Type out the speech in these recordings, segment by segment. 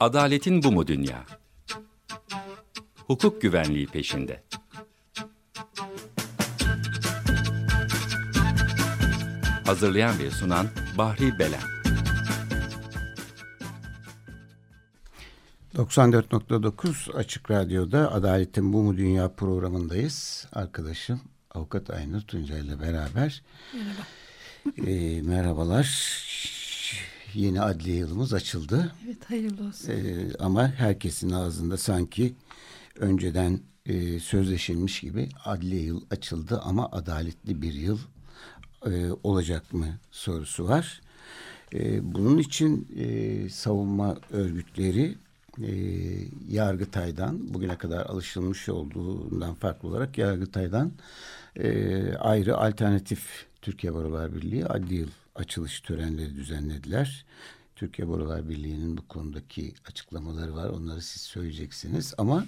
Adaletin bu mu dünya? Hukuk güvenliği peşinde. Hazırlayan ve sunan Bahri Belen. 94.9 Açık Radyo'da Adaletin Bu Mu Dünya programındayız. Arkadaşım Avukat Aynur Tuncay ile beraber. Merhaba. E, merhabalar. Yeni adliye yılımız açıldı. Evet hayırlı olsun. E, ama herkesin ağzında sanki önceden e, sözleşilmiş gibi adliye yıl açıldı ama adaletli bir yıl e, olacak mı sorusu var. E, bunun için e, savunma örgütleri e, Yargıtay'dan bugüne kadar alışılmış olduğundan farklı olarak Yargıtay'dan e, ayrı alternatif Türkiye Barolar Birliği adli yıl açılış törenleri düzenlediler. Türkiye Barolar Birliği'nin bu konudaki açıklamaları var. Onları siz söyleyeceksiniz. Ama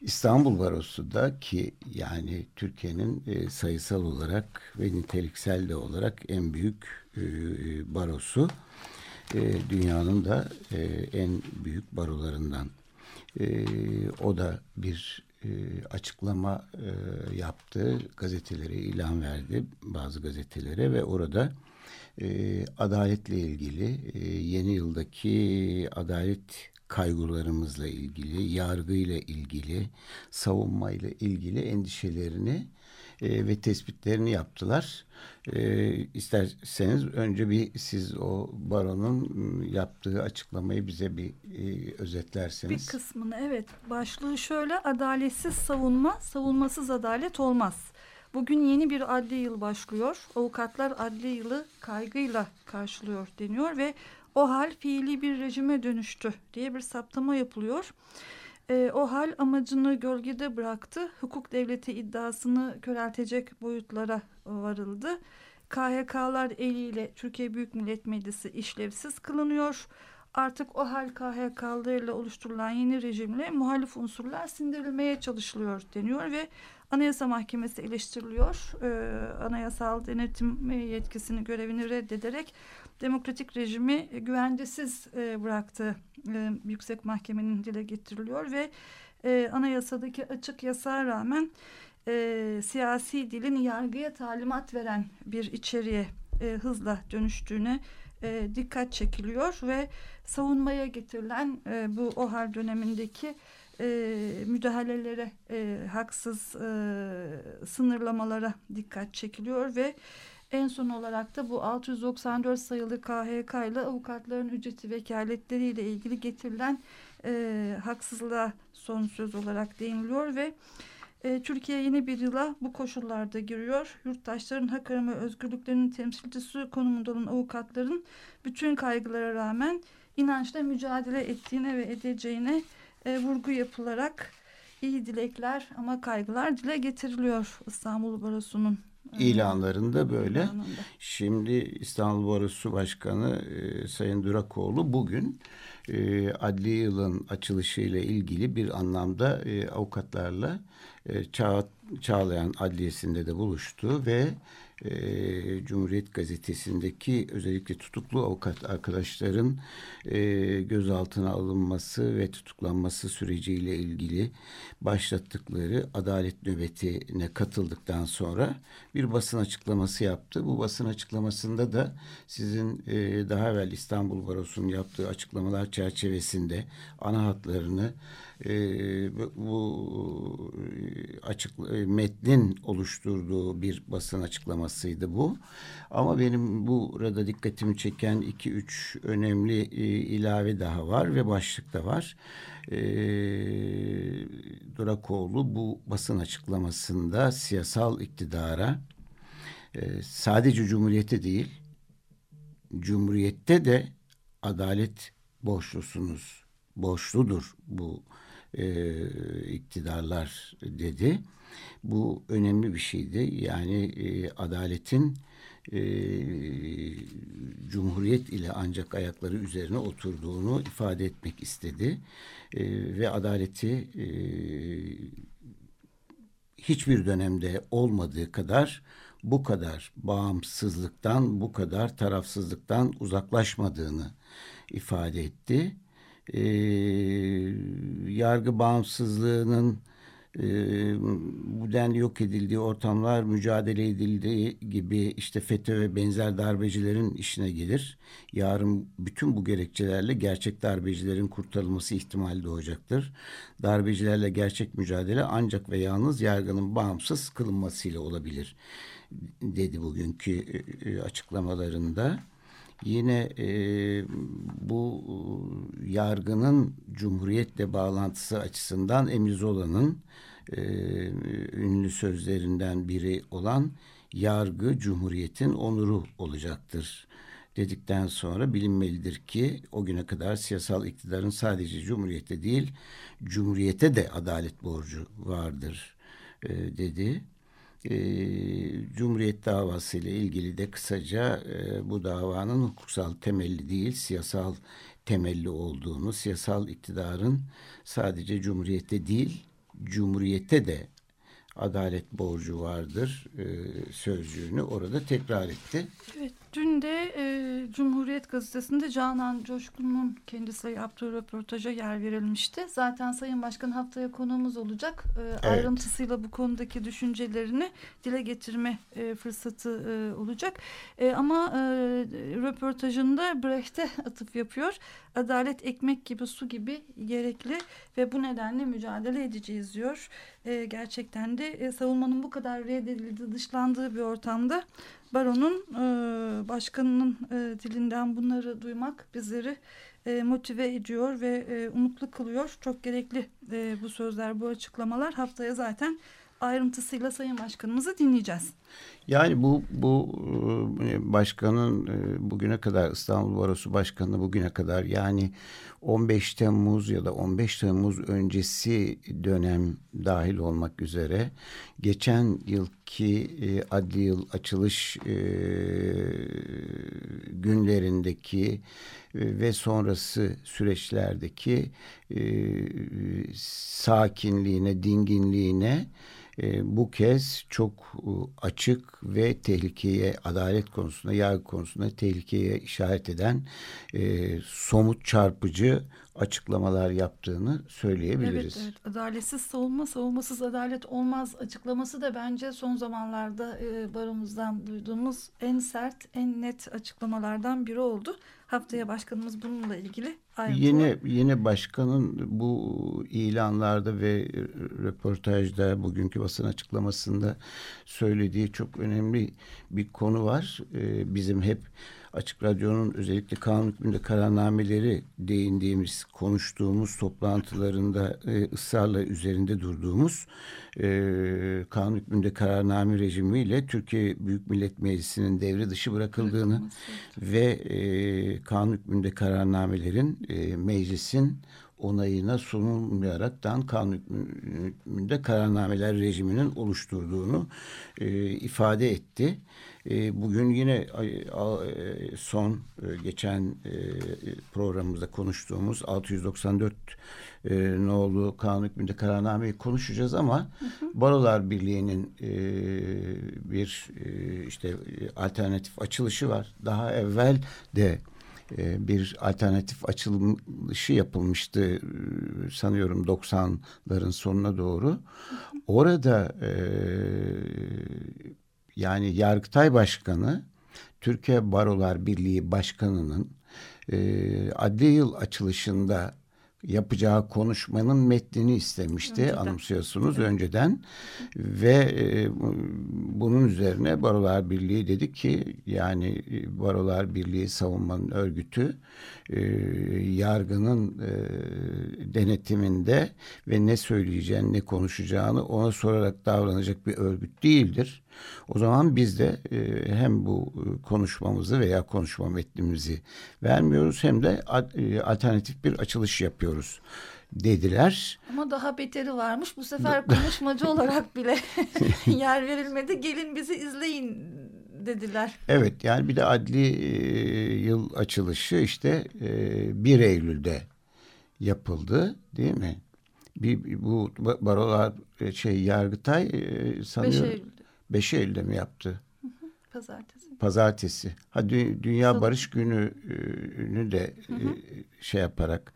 İstanbul Barosu da ki yani Türkiye'nin e, sayısal olarak ve niteliksel de olarak en büyük e, barosu. E, dünyanın da en büyük barolarından. O da bir açıklama yaptı. Gazetelere ilan verdi bazı gazetelere ve orada e, adaletle ilgili e, yeni yıldaki adalet kaygılarımızla ilgili, yargıyla ilgili, savunmayla ilgili endişelerini e, ve tespitlerini yaptılar. E, isterseniz önce bir siz o baronun yaptığı açıklamayı bize bir e, özetlerseniz. Bir kısmını evet. Başlığı şöyle adaletsiz savunma, savunmasız adalet olmaz. Bugün yeni bir adli yıl başlıyor. Avukatlar adli yılı kaygıyla karşılıyor deniyor ve o hal fiili bir rejime dönüştü diye bir saptama yapılıyor. E, o hal amacını gölgede bıraktı. Hukuk devleti iddiasını köreltecek boyutlara varıldı. KHK'lar eliyle Türkiye Büyük Millet Meclisi işlevsiz kılınıyor. Artık o hal KHK'larıyla oluşturulan yeni rejimle muhalif unsurlar sindirilmeye çalışılıyor deniyor ve Anayasa Mahkemesi eleştiriliyor. Ee, anayasal denetim yetkisini, görevini reddederek demokratik rejimi güvencesiz e, bıraktı. E, Yüksek Mahkemenin dile getiriliyor ve e, anayasadaki açık yasağa rağmen e, siyasi dilin yargıya talimat veren bir içeriğe e, hızla dönüştüğüne e, dikkat çekiliyor ve savunmaya getirilen e, bu OHAL dönemindeki e, müdahalelere, e, haksız e, sınırlamalara dikkat çekiliyor ve en son olarak da bu 694 sayılı KHK ile avukatların ücreti vekaletleriyle ilgili getirilen e, haksızlığa son söz olarak değiniliyor ve e, Türkiye yeni bir yıla bu koşullarda giriyor. Yurttaşların hak arama özgürlüklerinin temsilcisi konumunda olan avukatların bütün kaygılara rağmen inançla mücadele ettiğine ve edeceğine e, vurgu yapılarak iyi dilekler ama kaygılar dile getiriliyor İstanbul Barosu'nun e, ilanlarında böyle. İlanında. Şimdi İstanbul Barosu Başkanı e, Sayın Durakoğlu bugün e, adli yılın açılışı ile ilgili bir anlamda e, avukatlarla e, Çağ, Çağlayan Adliyesi'nde de buluştu ve e, Cumhuriyet Gazetesi'ndeki özellikle tutuklu avukat arkadaşların e, gözaltına alınması ve tutuklanması süreciyle ilgili başlattıkları adalet nöbetine katıldıktan sonra bir basın açıklaması yaptı. Bu basın açıklamasında da sizin e, daha evvel İstanbul Barosu'nun yaptığı açıklamalar çerçevesinde ana hatlarını e, bu açık e, metnin oluşturduğu bir basın açıklamasıydı bu. Ama benim burada dikkatimi çeken iki üç önemli e, ilave daha var ve başlık da var. E, Durakoğlu bu basın açıklamasında siyasal iktidara e, sadece Cumhuriyete değil, Cumhuriyette de adalet borçlusunuz, borçludur bu e, iktidarlar dedi. Bu önemli bir şeydi. Yani e, adaletin e, Cumhuriyet ile ancak ayakları üzerine oturduğunu ifade etmek istedi. E, ve adaleti e, hiçbir dönemde olmadığı kadar bu kadar bağımsızlıktan, bu kadar tarafsızlıktan uzaklaşmadığını ifade etti. E, yargı bağımsızlığının e, bu denli yok edildiği ortamlar mücadele edildiği gibi işte FETÖ ve benzer darbecilerin işine gelir. Yarın bütün bu gerekçelerle gerçek darbecilerin kurtarılması ihtimali doğacaktır. Darbecilerle gerçek mücadele ancak ve yalnız yargının bağımsız kılınmasıyla olabilir dedi bugünkü e, açıklamalarında. Yine e, bu yargının cumhuriyetle bağlantısı açısından Emizola'nın e, ünlü sözlerinden biri olan yargı cumhuriyetin onuru olacaktır dedikten sonra bilinmelidir ki o güne kadar siyasal iktidarın sadece cumhuriyete değil cumhuriyete de adalet borcu vardır e, dedi. E, Cumhuriyet davası ile ilgili de kısaca e, bu davanın hukuksal temelli değil siyasal temelli olduğunu, siyasal iktidarın sadece Cumhuriyette değil Cumhuriyete de adalet borcu vardır e, sözcüğünü orada tekrar etti. Evet, dün de e, Cumhuriyet Gazetesi'nde Canan Coşkun'un kendisiyle yaptığı röportaja yer verilmişti. Zaten Sayın Başkan haftaya konuğumuz olacak. E, evet. Ayrıntısıyla bu konudaki düşüncelerini dile getirme e, fırsatı e, olacak. E, ama e, röportajında Brecht'e atıf yapıyor. Adalet ekmek gibi su gibi gerekli ve bu nedenle mücadele edeceğiz diyor. E, gerçekten de e, savunmanın bu kadar reddedildiği, dışlandığı bir ortamda baronun e, başkanının e, dilinden bunları duymak bizleri e, motive ediyor ve e, umutlu kılıyor. Çok gerekli e, bu sözler, bu açıklamalar. Haftaya zaten ayrıntısıyla Sayın Başkanımızı dinleyeceğiz. Yani bu bu e, başkanın e, bugüne kadar İstanbul Barosu Başkanı bugüne kadar yani 15 Temmuz ya da 15 Temmuz öncesi dönem dahil olmak üzere geçen yılki e, adli yıl açılış günlerindeki ve sonrası süreçlerdeki sakinliğine, dinginliğine e, bu kez çok e, açık ve tehlikeye adalet konusunda yargı konusunda tehlikeye işaret eden e, somut çarpıcı açıklamalar yaptığını söyleyebiliriz. Evet, evet. Adaletsiz savunma, savunmasız adalet olmaz açıklaması da bence son zamanlarda e, baromuzdan duyduğumuz en sert, en net açıklamalardan biri oldu. Haftaya başkanımız bununla ilgili ayrıntılı. Yine yine başkanın bu ilanlarda ve röportajda bugünkü basın açıklamasında söylediği çok önemli bir konu var. Ee, bizim hep Açık Radyo'nun özellikle kanun hükmünde kararnameleri değindiğimiz, konuştuğumuz toplantılarında e, ısrarla üzerinde durduğumuz e, kanun hükmünde kararname rejimiyle Türkiye Büyük Millet Meclisi'nin devre dışı bırakıldığını ve e, kanun hükmünde kararnamelerin e, meclisin onayına sunulmayaraktan kanun hükmünde kararnameler rejiminin oluşturduğunu e, ifade etti. E, bugün yine e, son e, geçen e, programımızda konuştuğumuz 694 e, nolu kanun hükmünde kararnameyi konuşacağız ama hı hı. Barolar Birliği'nin e, bir e, işte alternatif açılışı var. Daha evvel de bir alternatif açılışı yapılmıştı sanıyorum 90'ların sonuna doğru. Orada e, yani Yargıtay Başkanı Türkiye Barolar Birliği Başkanı'nın adli yıl açılışında yapacağı konuşmanın metnini istemişti önceden. anımsıyorsunuz evet. önceden ve e, bunun üzerine Barolar Birliği dedi ki yani e, Barolar Birliği savunmanın örgütü e, yargının e, denetiminde ve ne söyleyeceğini ne konuşacağını ona sorarak davranacak bir örgüt değildir. O zaman biz de e, hem bu e, konuşmamızı veya konuşma metnimizi vermiyoruz hem de e, alternatif bir açılış yapıyoruz dediler. Ama daha beteri varmış. Bu sefer konuşmacı olarak bile yer verilmedi. Gelin bizi izleyin dediler. Evet yani bir de adli e, yıl açılışı işte e, 1 Eylül'de yapıldı değil mi? Bir, bu barolar şey Yargıtay e, sanıyorum 5 Eylül'de. 5 Eylül'de mi yaptı? Pazartesi. Pazartesi. Ha Dü- Dünya Barış Günü'nü de e, şey yaparak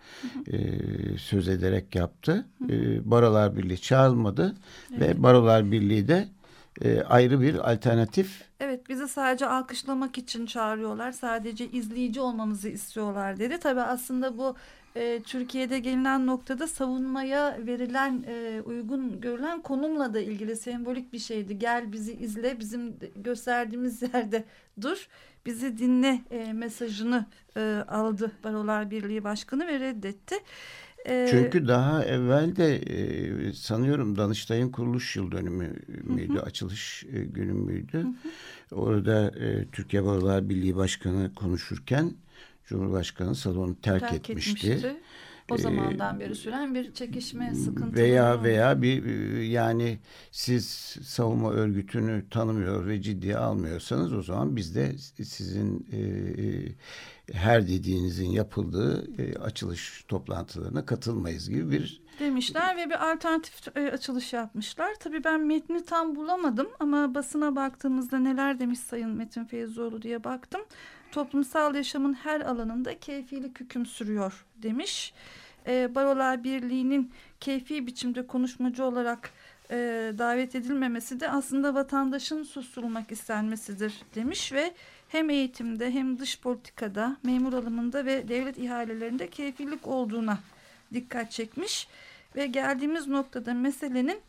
e, söz ederek yaptı. E, Barolar Birliği çağrılmadı ve Barolar Birliği de e, ayrı bir alternatif Evet bizi sadece alkışlamak için çağırıyorlar. Sadece izleyici olmamızı istiyorlar dedi. Tabii aslında bu e, Türkiye'de gelinen noktada savunmaya verilen e, uygun görülen konumla da ilgili sembolik bir şeydi. Gel bizi izle bizim gösterdiğimiz yerde dur bizi dinle e, mesajını e, aldı Barolar Birliği Başkanı ve reddetti. E, Çünkü daha evvel de e, sanıyorum Danıştay'ın kuruluş yıl dönümü müydü, açılış e, günü müydü? Orada e, Türkiye Barolar Birliği Başkanı konuşurken Cumhurbaşkanı salonu terk, terk etmişti. etmişti. O zamandan beri süren bir çekişme sıkıntı. Veya veya bir e, yani siz savunma örgütünü tanımıyor ve ciddiye almıyorsanız o zaman biz de sizin e, e, her dediğinizin yapıldığı e, açılış toplantılarına katılmayız gibi bir demişler ve bir alternatif e, açılış yapmışlar. Tabii ben metni tam bulamadım ama basına baktığımızda neler demiş Sayın Metin Feyzoğlu diye baktım. Toplumsal yaşamın her alanında keyfilik hüküm sürüyor demiş. E, Barolar Birliği'nin keyfi biçimde konuşmacı olarak e, davet edilmemesi de aslında vatandaşın susturulmak istenmesidir demiş ve hem eğitimde hem dış politikada, memur alımında ve devlet ihalelerinde keyfilik olduğuna dikkat çekmiş ve geldiğimiz noktada meselenin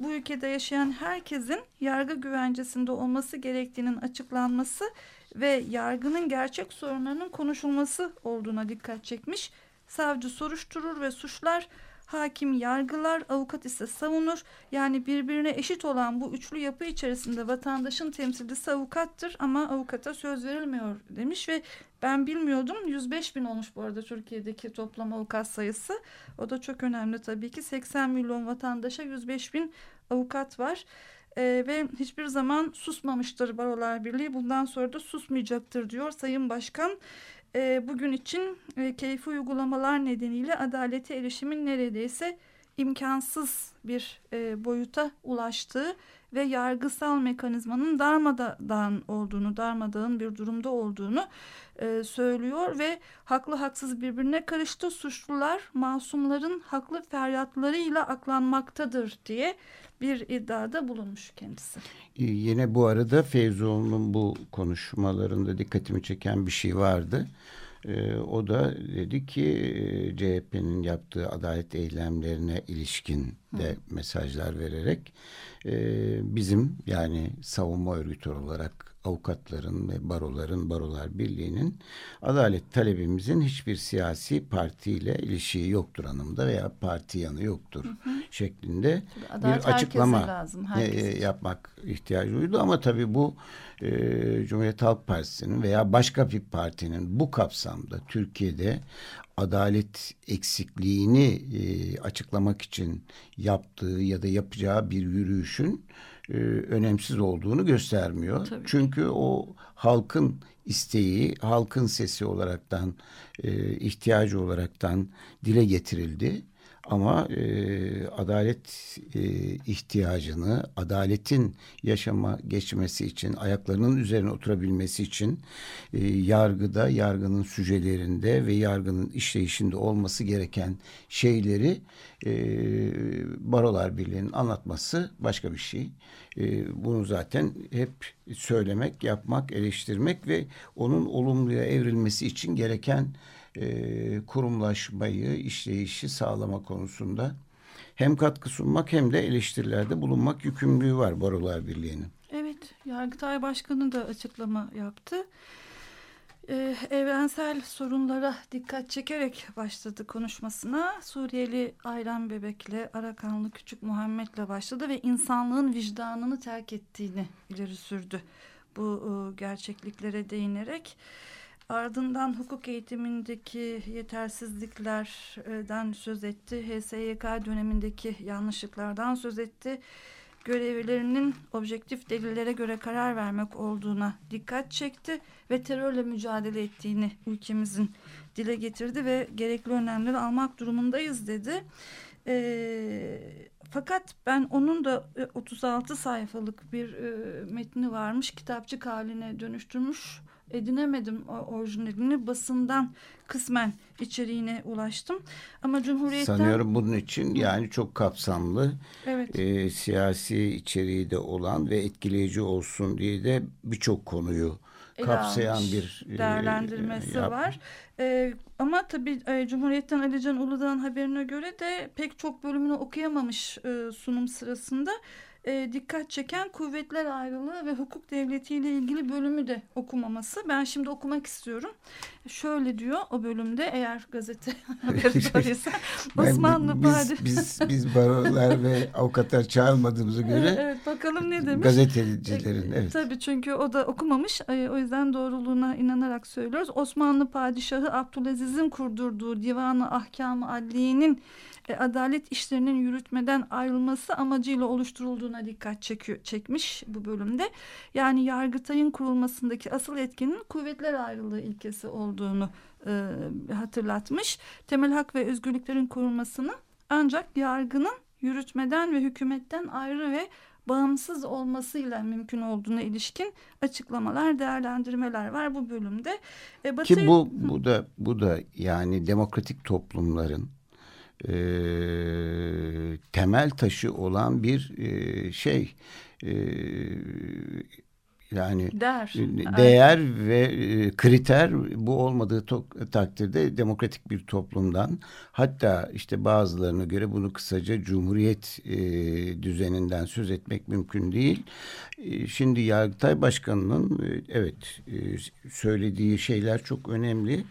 bu ülkede yaşayan herkesin yargı güvencesinde olması gerektiğinin açıklanması ve yargının gerçek sorunlarının konuşulması olduğuna dikkat çekmiş. Savcı soruşturur ve suçlar, hakim yargılar, avukat ise savunur. Yani birbirine eşit olan bu üçlü yapı içerisinde vatandaşın temsilcisi avukattır ama avukata söz verilmiyor demiş ve ben bilmiyordum 105 bin olmuş bu arada Türkiye'deki toplam avukat sayısı. O da çok önemli tabii ki 80 milyon vatandaşa 105 bin avukat var. Ee, ve hiçbir zaman susmamıştır Barolar Birliği. Bundan sonra da susmayacaktır diyor Sayın Başkan. Ee, bugün için e, keyfi uygulamalar nedeniyle adalete erişimin neredeyse imkansız bir e, boyuta ulaştığı ve yargısal mekanizmanın darmadağın olduğunu, darmadağın bir durumda olduğunu e, söylüyor ve haklı haksız birbirine karıştı. Suçlular masumların haklı feryatlarıyla aklanmaktadır diye bir iddiada bulunmuş kendisi. Ee, Yine bu arada Feyzoğlu'nun bu konuşmalarında dikkatimi çeken bir şey vardı. Ee, o da dedi ki e, CHP'nin yaptığı adalet eylemlerine ilişkin de Hı. mesajlar vererek e, bizim yani savunma örgütü olarak avukatların ve baroların, barolar birliğinin adalet talebimizin hiçbir siyasi partiyle ilişiği yoktur anlamda veya parti yanı yoktur hı hı. şeklinde Adalet bir açıklama lazım, e, yapmak ihtiyacı duydu. Ama tabii bu e, Cumhuriyet Halk Partisi'nin veya başka bir partinin bu kapsamda Türkiye'de adalet eksikliğini e, açıklamak için yaptığı ya da yapacağı bir yürüyüşün e, önemsiz olduğunu göstermiyor. Tabii. Çünkü o halkın isteği, halkın sesi olaraktan, e, ihtiyacı olaraktan dile getirildi. Ama e, adalet e, ihtiyacını, adaletin yaşama geçmesi için, ayaklarının üzerine oturabilmesi için e, yargıda, yargının sücelerinde ve yargının işleyişinde olması gereken şeyleri e, Barolar Birliği'nin anlatması başka bir şey. E, bunu zaten hep söylemek, yapmak, eleştirmek ve onun olumluya evrilmesi için gereken kurumlaşmayı, işleyişi sağlama konusunda hem katkı sunmak hem de eleştirilerde bulunmak yükümlülüğü var Barolar Birliği'nin. Evet, Yargıtay Başkanı da açıklama yaptı. Ee, evrensel sorunlara dikkat çekerek başladı konuşmasına. Suriyeli Aylan Bebek'le, Arakanlı Küçük Muhammed'le başladı ve insanlığın vicdanını terk ettiğini ileri sürdü bu e, gerçekliklere değinerek. Ardından hukuk eğitimindeki yetersizliklerden söz etti. HSYK dönemindeki yanlışlıklardan söz etti. Görevlerinin objektif delillere göre karar vermek olduğuna dikkat çekti ve terörle mücadele ettiğini ülkemizin dile getirdi ve gerekli önlemleri almak durumundayız dedi. E, fakat ben onun da 36 e, sayfalık bir e, metni varmış. Kitapçık haline dönüştürmüş edinemedim orijinalini. Basından kısmen içeriğine ulaştım. Ama Cumhuriyet'ten... Sanıyorum bunun için yani çok kapsamlı, evet. e, siyasi içeriği de olan ve etkileyici olsun diye de birçok konuyu kapsayan bir e, değerlendirmesi e, var. E, ama tabii e, Cumhuriyet'ten Alican Uludağ'ın haberine göre de pek çok bölümünü okuyamamış e, sunum sırasında e, dikkat çeken kuvvetler ayrılığı ve hukuk devletiyle ilgili bölümü de okumaması. Ben şimdi okumak istiyorum. Şöyle diyor o bölümde eğer gazete haberi böyleyse Osmanlı biz, biz, biz barolar ve avukatlar çağırmadığımıza göre evet, bakalım ne demiş. Gazetecilerin evet. Tabii çünkü o da okumamış. E, o yüzden doğruluğuna inanarak söylüyoruz. Osmanlı Padişahı Abdülaziz'in kurdurduğu Divanı Ahkamı Adliye'nin e, adalet işlerinin yürütmeden ayrılması amacıyla oluşturulduğuna dikkat çekiyor, çekmiş bu bölümde. Yani Yargıtay'ın kurulmasındaki asıl etkinin kuvvetler ayrılığı ilkesi olduğunu e, hatırlatmış. Temel hak ve özgürlüklerin kurulmasını ancak yargının yürütmeden ve hükümetten ayrı ve bağımsız olmasıyla mümkün olduğuna ilişkin açıklamalar, değerlendirmeler var bu bölümde. E, Batı... Ki bu bu da bu da yani demokratik toplumların e, temel taşı olan bir e, şey e, yani değer, değer evet. ve e, kriter bu olmadığı takdirde demokratik bir toplumdan hatta işte bazılarına göre bunu kısaca cumhuriyet e, düzeninden söz etmek mümkün değil. E, şimdi Yargıtay Başkanı'nın e, evet e, söylediği şeyler çok önemli.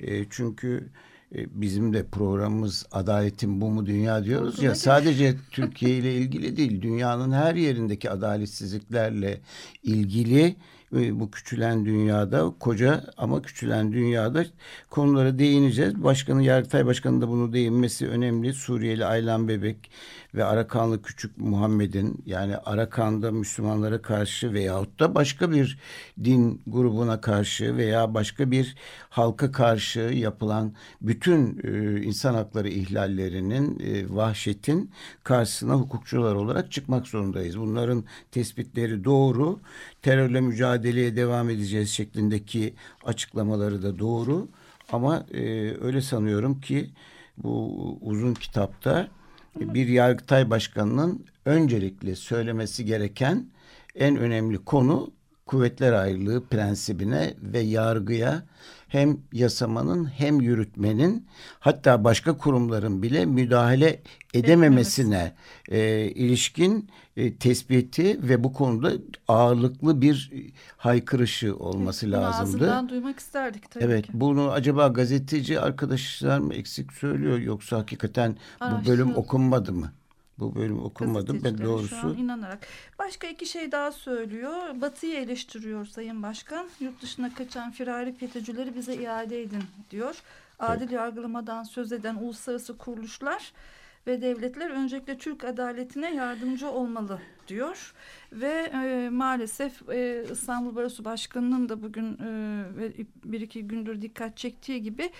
E, çünkü e, bizim de programımız adaletin bu mu dünya diyoruz ya sadece Türkiye ile ilgili değil dünyanın her yerindeki adaletsizliklerle ilgili e, bu küçülen dünyada koca ama küçülen dünyada konulara değineceğiz. Başkanı Yargıtay Başkanı da bunu değinmesi önemli. Suriyeli Aylan Bebek ve Arakanlı Küçük Muhammed'in yani Arakan'da Müslümanlara karşı veyahut da başka bir din grubuna karşı veya başka bir halka karşı yapılan bütün e, insan hakları ihlallerinin, e, vahşetin karşısına hukukçular olarak çıkmak zorundayız. Bunların tespitleri doğru. Terörle mücadeleye devam edeceğiz şeklindeki açıklamaları da doğru. Ama e, öyle sanıyorum ki bu uzun kitapta bir Yargıtay Başkanı'nın öncelikle söylemesi gereken en önemli konu kuvvetler ayrılığı prensibine ve yargıya hem yasamanın hem yürütmenin hatta başka kurumların bile müdahale edememesine e, ilişkin e, tespiti ve bu konuda ağırlıklı bir haykırışı olması evet, lazımdı. Ağzından duymak isterdik tabii Evet ki. bunu acaba gazeteci arkadaşlar mı eksik söylüyor yoksa hakikaten bu bölüm okunmadı mı? Bu bölüm okunmadı ben doğrusu. Şu an inanarak. Başka iki şey daha söylüyor. Batı'yı eleştiriyor Sayın Başkan. Yurt dışına kaçan firari FETÖ'cüleri bize iade edin diyor. Adil evet. yargılamadan söz eden uluslararası kuruluşlar ve devletler öncelikle Türk adaletine yardımcı olmalı diyor. Ve e, maalesef e, İstanbul Barosu Başkanı'nın da bugün e, bir iki gündür dikkat çektiği gibi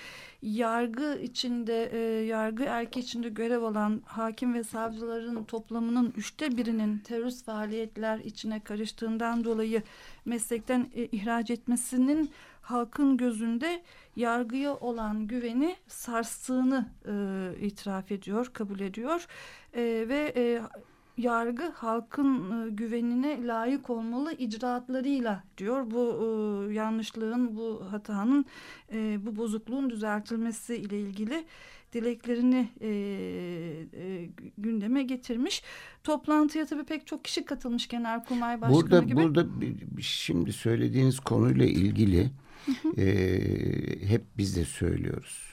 yargı içinde e, yargı erki içinde görev alan hakim ve savcıların toplamının üçte birinin terörist faaliyetler içine karıştığından dolayı meslekten e, ihraç etmesinin halkın gözünde yargıya olan güveni sarstığını e, itiraf ediyor, kabul ediyor e, ve e, yargı halkın e, güvenine layık olmalı icraatlarıyla diyor. Bu e, yanlışlığın, bu hatanın, e, bu bozukluğun düzeltilmesi ile ilgili dileklerini e, e, gündeme getirmiş. Toplantıya tabii pek çok kişi katılmış Genelkurmay Başkanı burada, gibi. Burada şimdi söylediğiniz konuyla ilgili e, hep biz de söylüyoruz.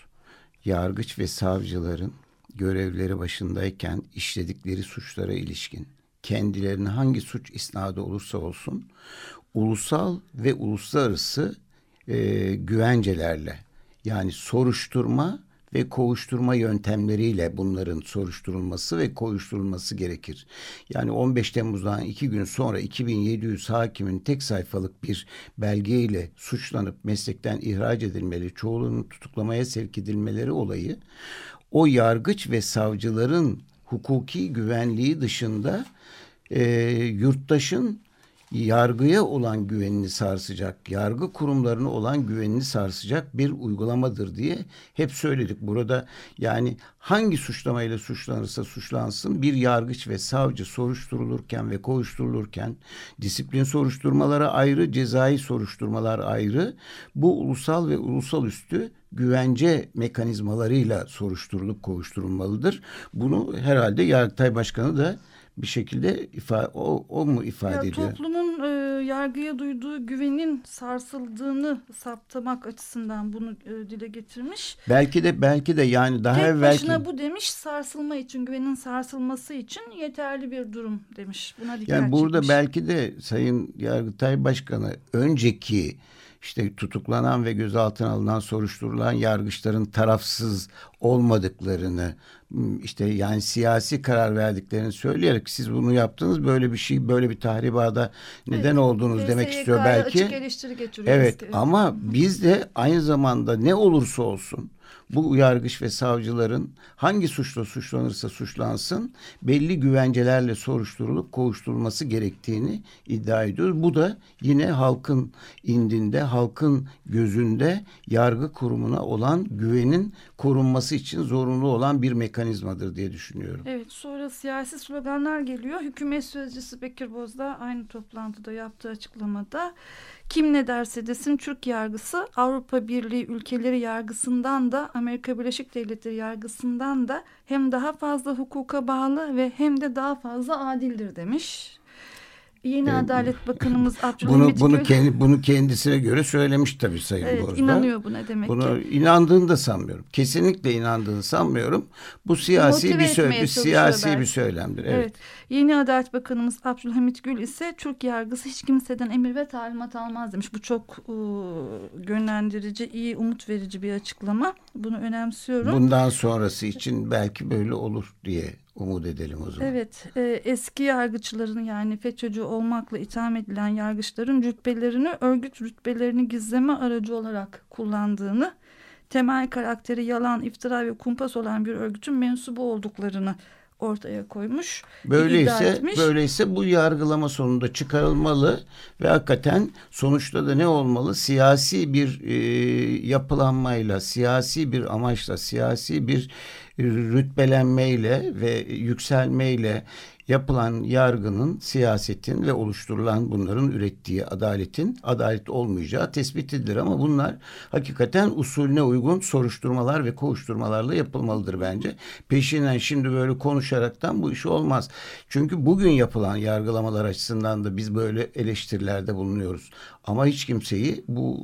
Yargıç ve savcıların görevleri başındayken işledikleri suçlara ilişkin kendilerine hangi suç isnadı olursa olsun ulusal ve uluslararası e, güvencelerle yani soruşturma ve kovuşturma yöntemleriyle bunların soruşturulması ve kovuşturulması gerekir. Yani 15 Temmuz'dan iki gün sonra 2700 hakimin tek sayfalık bir belgeyle suçlanıp meslekten ihraç edilmeli, çoğunun tutuklamaya sevk edilmeleri olayı o yargıç ve savcıların hukuki güvenliği dışında e, yurttaşın yargıya olan güvenini sarsacak, yargı kurumlarına olan güvenini sarsacak bir uygulamadır diye hep söyledik. Burada yani hangi suçlamayla suçlanırsa suçlansın bir yargıç ve savcı soruşturulurken ve koğuşturulurken disiplin soruşturmaları ayrı, cezai soruşturmalar ayrı. Bu ulusal ve ulusal üstü güvence mekanizmalarıyla soruşturulup koğuşturulmalıdır. Bunu herhalde Yargıtay Başkanı da bir şekilde ifade o, o mu ifade ya, ediyor? Toplumun e, yargıya duyduğu güvenin sarsıldığını saptamak açısından bunu e, dile getirmiş. Belki de belki de yani daha Tek evvelki başına bu demiş sarsılma için güvenin sarsılması için yeterli bir durum demiş. Buna dikkat yani burada çekmiş. belki de Sayın Yargıtay Başkanı önceki işte tutuklanan ve gözaltına alınan soruşturulan yargıçların tarafsız olmadıklarını işte yani siyasi karar verdiklerini söyleyerek siz bunu yaptınız böyle bir şey böyle bir tahribada neden Evet, oldunuz demek istiyor belki. Evet eski. ama biz de aynı zamanda ne olursa olsun bu yargıç ve savcıların hangi suçla suçlanırsa suçlansın belli güvencelerle soruşturulup kovuşturulması gerektiğini iddia ediyoruz. Bu da yine halkın indinde, halkın gözünde yargı kurumuna olan güvenin korunması için zorunlu olan bir mekanizmadır diye düşünüyorum. Evet sonra siyasi sloganlar geliyor. Hükümet sözcüsü Bekir Bozdağ aynı toplantıda yaptığı açıklamada kim ne derse desin Türk yargısı Avrupa Birliği ülkeleri yargısından da Amerika Birleşik Devletleri yargısından da hem daha fazla hukuka bağlı ve hem de daha fazla adildir demiş. Yeni Evet. Adalet Bakanımız Abdülhamit Bunu bunu Gül- kendi bunu kendisine göre söylemiş tabii Sayın evet, Bozdağ. inanıyor buna demek Bunu ki. inandığını da sanmıyorum. Kesinlikle inandığını sanmıyorum. Bu siyasi Motive bir etmeye bir siyasi belki. bir söylemdir. Evet. Evet. Yeni Adalet Bakanımız Abdülhamit Gül ise Türk yargısı hiç kimseden emir ve talimat almaz demiş. Bu çok e, yönlendirici, iyi, umut verici bir açıklama. Bunu önemsiyorum. Bundan sonrası için belki böyle olur diye umut edelim o zaman. Evet, e, eski yargıçların yani FETÖ'cü olmakla itham edilen yargıçların rütbelerini örgüt rütbelerini gizleme aracı olarak kullandığını, temel karakteri yalan, iftira ve kumpas olan bir örgütün mensubu olduklarını ortaya koymuş. Böyleyse böyleyse bu yargılama sonunda çıkarılmalı ve hakikaten sonuçta da ne olmalı? Siyasi bir e, yapılanmayla, siyasi bir amaçla, siyasi bir rütbelenmeyle ve yükselmeyle yapılan yargının, siyasetin ve oluşturulan bunların ürettiği adaletin adalet olmayacağı tespit edilir. Ama bunlar hakikaten usulüne uygun soruşturmalar ve kovuşturmalarla yapılmalıdır bence. Peşinden şimdi böyle konuşaraktan bu iş olmaz. Çünkü bugün yapılan yargılamalar açısından da biz böyle eleştirilerde bulunuyoruz. Ama hiç kimseyi bu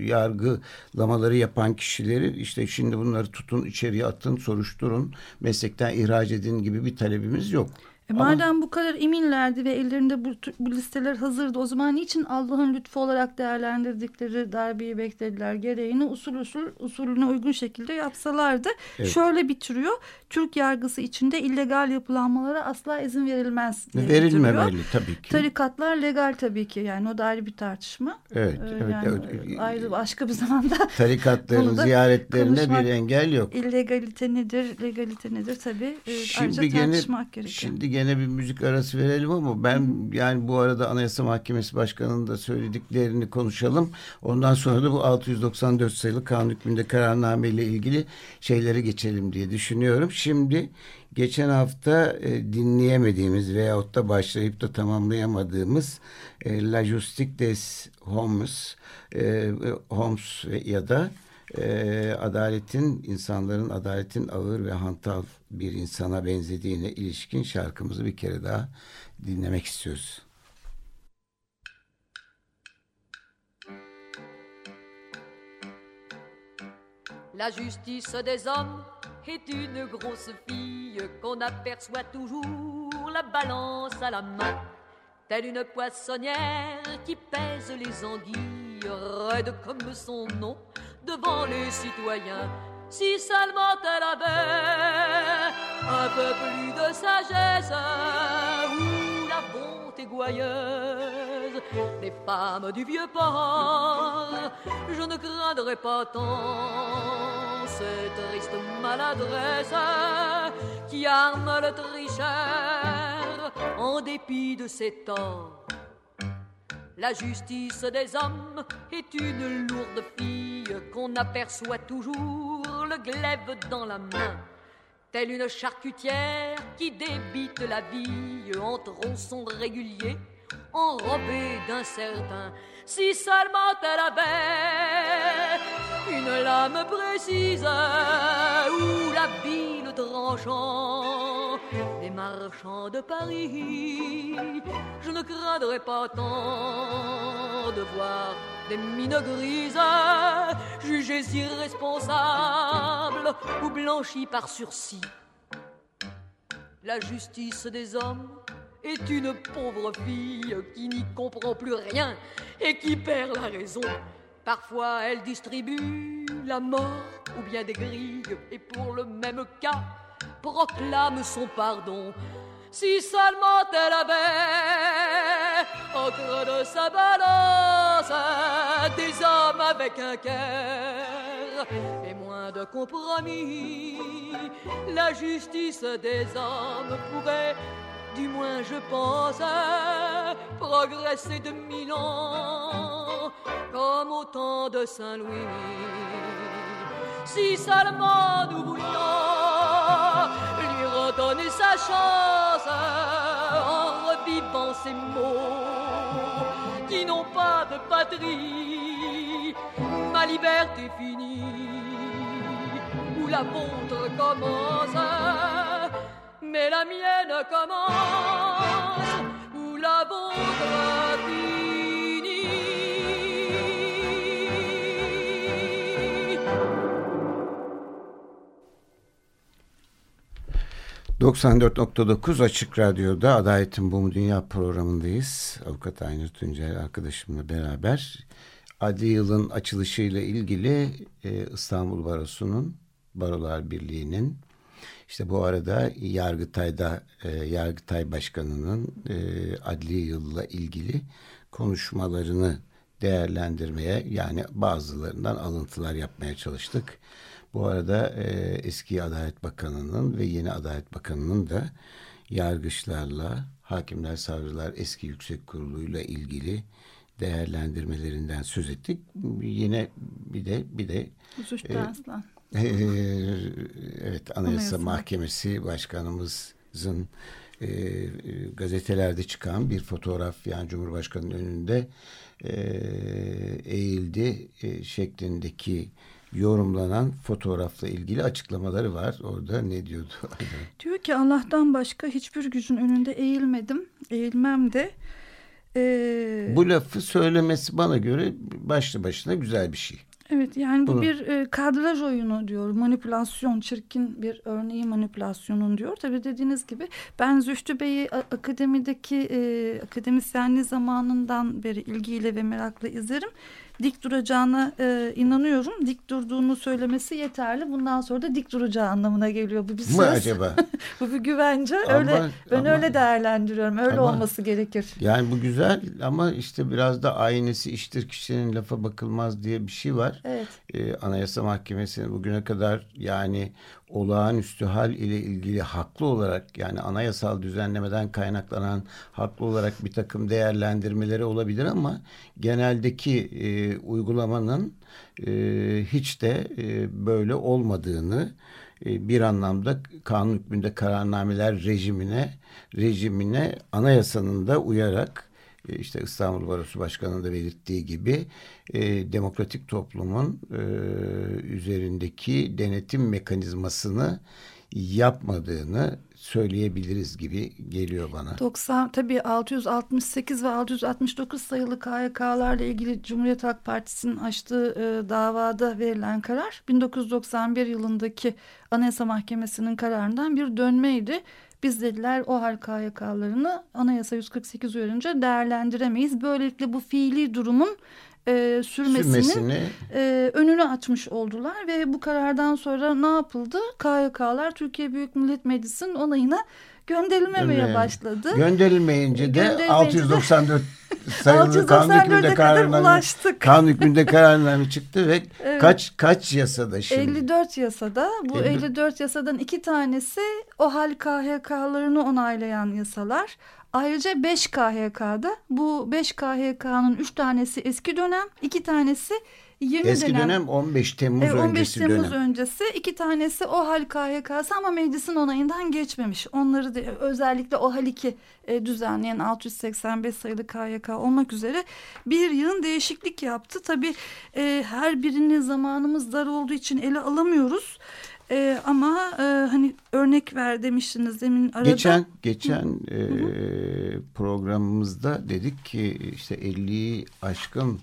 yargılamaları yapan kişileri işte şimdi bunları tutun içeriye atın soruşturun meslekten ihraç edin gibi bir talebimiz yok. E madem bu kadar eminlerdi ve ellerinde bu, bu listeler hazırdı o zaman niçin Allah'ın lütfu olarak değerlendirdikleri darbeyi beklediler gereğini usul usul usulüne uygun şekilde yapsalardı. Evet. Şöyle bitiriyor. Türk yargısı içinde illegal yapılanmalara asla izin verilmez. Verilmemeli tabii ki. Tarikatlar legal tabii ki yani o da ayrı bir tartışma. Evet, Ee, evet, yani evet. Ayrı başka bir zamanda Tarikatların konuşmak- bir engel yok. illegalite nedir, legalite nedir tabii e, Şimdi ayrıca gene tartışmak gerekiyor. şimdi gene bir müzik arası verelim ama ben yani bu arada Anayasa Mahkemesi Başkanı'nın da söylediklerini konuşalım. Ondan sonra da bu 694 sayılı kanun hükmünde kararname ile ilgili şeylere geçelim diye düşünüyorum. Şimdi geçen hafta e, dinleyemediğimiz veyahut da başlayıp da tamamlayamadığımız e, La Justice des Hommes e, Homs ve ya da e, adaletin insanların adaletin ağır ve hantal bir insana benzediğine ilişkin şarkımızı bir kere daha dinlemek istiyoruz. La justice des hommes est une grosse fille qu'on aperçoit toujours la balance à la main, telle une poissonnière qui pèse les anguilles, raide comme son nom, devant les citoyens. Si seulement elle avait un peu plus de sagesse ou la bonté gouailleuse. Des femmes du vieux port, je ne craindrais pas tant ces tristes maladresses qui arment le tricheur en dépit de ses torts. La justice des hommes est une lourde fille qu'on aperçoit toujours le glaive dans la main. Telle une charcutière qui débite la vie en tronçons réguliers, enrobée d'un certain si seulement elle avait une lame précise ou la bile tranchant des marchands de Paris. Je ne craindrais pas tant de voir des mines grises jugées irresponsables ou blanchies par sursis. La justice des hommes est une pauvre fille qui n'y comprend plus rien et qui perd la raison. Parfois elle distribue la mort ou bien des grilles et pour le même cas proclame son pardon. Si seulement elle avait au de sa balance des hommes avec un cœur et moins de compromis, la justice des hommes pourrait du moins je pense, progresser de mille ans, comme au temps de Saint-Louis. Si seulement nous voulions lui redonner sa chance en revivant ces mots qui n'ont pas de patrie, ma liberté finie, où la vôtre commence mais la mienne commence où la vôtre finit. ...94.9 Açık Radyo'da Adaletin Bu Dünya programındayız. Avukat Aynur Tuncel arkadaşımla beraber... ...adli yılın açılışıyla ilgili e, İstanbul Barosu'nun... ...Barolar Birliği'nin işte bu arada Yargıtay'da e, Yargıtay Başkanı'nın e, adli yılla ilgili konuşmalarını değerlendirmeye yani bazılarından alıntılar yapmaya çalıştık. Bu arada e, eski Adalet Bakanı'nın ve yeni Adalet Bakanı'nın da yargıçlarla, hakimler, savcılar eski yüksek kuruluyla ilgili değerlendirmelerinden söz ettik. Yine bir de bir de Zühtü e, Aslan. Ee, evet Anayasa, Anayasa Mahkemesi Başkanımızın e, gazetelerde çıkan bir fotoğraf yani Cumhurbaşkanı'nın önünde e, eğildi e, şeklindeki yorumlanan fotoğrafla ilgili açıklamaları var. Orada ne diyordu? Diyor ki Allah'tan başka hiçbir gücün önünde eğilmedim, eğilmem de. Ee... Bu lafı söylemesi bana göre başlı başına güzel bir şey. Evet yani bu Bunu... bir e, kadraj oyunu diyor. Manipülasyon, çirkin bir örneği manipülasyonun diyor. Tabii dediğiniz gibi ben Zühtü Bey'i akademideki e, akademisyenliği zamanından beri ilgiyle ve merakla izlerim dik duracağına e, inanıyorum. Dik durduğunu söylemesi yeterli. Bundan sonra da dik duracağı anlamına geliyor bu bir söz. Mı acaba? bu bir güvence. Ama, öyle ben ama, öyle değerlendiriyorum. Öyle ama, olması gerekir. Yani bu güzel ama işte biraz da aynesi iştir kişinin lafa bakılmaz diye bir şey var. Evet. Ee, Anayasa Mahkemesi'nin bugüne kadar yani olağanüstü hal ile ilgili haklı olarak yani anayasal düzenlemeden kaynaklanan haklı olarak bir takım değerlendirmeleri olabilir ama geneldeki e, uygulamanın e, hiç de e, böyle olmadığını e, bir anlamda kanun hükmünde kararnameler rejimine rejimine anayasanın da uyarak e, işte İstanbul Barosu Başkanı'nın da belirttiği gibi e, demokratik toplumun e, üzerindeki denetim mekanizmasını yapmadığını söyleyebiliriz gibi geliyor bana. 90 tabii 668 ve 669 sayılı KYK'larla ilgili Cumhuriyet Halk Partisi'nin açtığı e, davada verilen karar 1991 yılındaki Anayasa Mahkemesi'nin kararından bir dönmeydi. Biz dediler o hal KYK'larını Anayasa 148 uyarınca değerlendiremeyiz. Böylelikle bu fiili durumun e, sürmesini, sürmesini. E, önünü açmış oldular ve bu karardan sonra ne yapıldı? KYK'lar Türkiye Büyük Millet Meclisi'nin onayına gönderilmemeye başladı. Gönderilmeyince de 694 sayılı kanun hükmünde kararname, ulaştık. Kanun hükmünde kararname çıktı ve evet. kaç kaç yasada şimdi? 54 yasada. Bu 50... 54 yasadan iki tanesi o hal KHK'larını onaylayan yasalar. Ayrıca 5 KHK'da bu 5 KHK'nın 3 tanesi eski dönem, 2 tanesi 20 Eski dönem, dönem 15 Temmuz evet, 15 öncesi Temmuz dönem. öncesi iki tanesi OHAL KHK'sı ama meclisin onayından geçmemiş. Onları da özellikle OHAL 2 e, düzenleyen 685 sayılı KHK olmak üzere bir yığın değişiklik yaptı. Tabii e, her birini zamanımız dar olduğu için ele alamıyoruz. E, ama e, hani örnek ver demiştiniz demin arada. Geçen geçen Hı. e, programımızda dedik ki işte 50'yi aşkın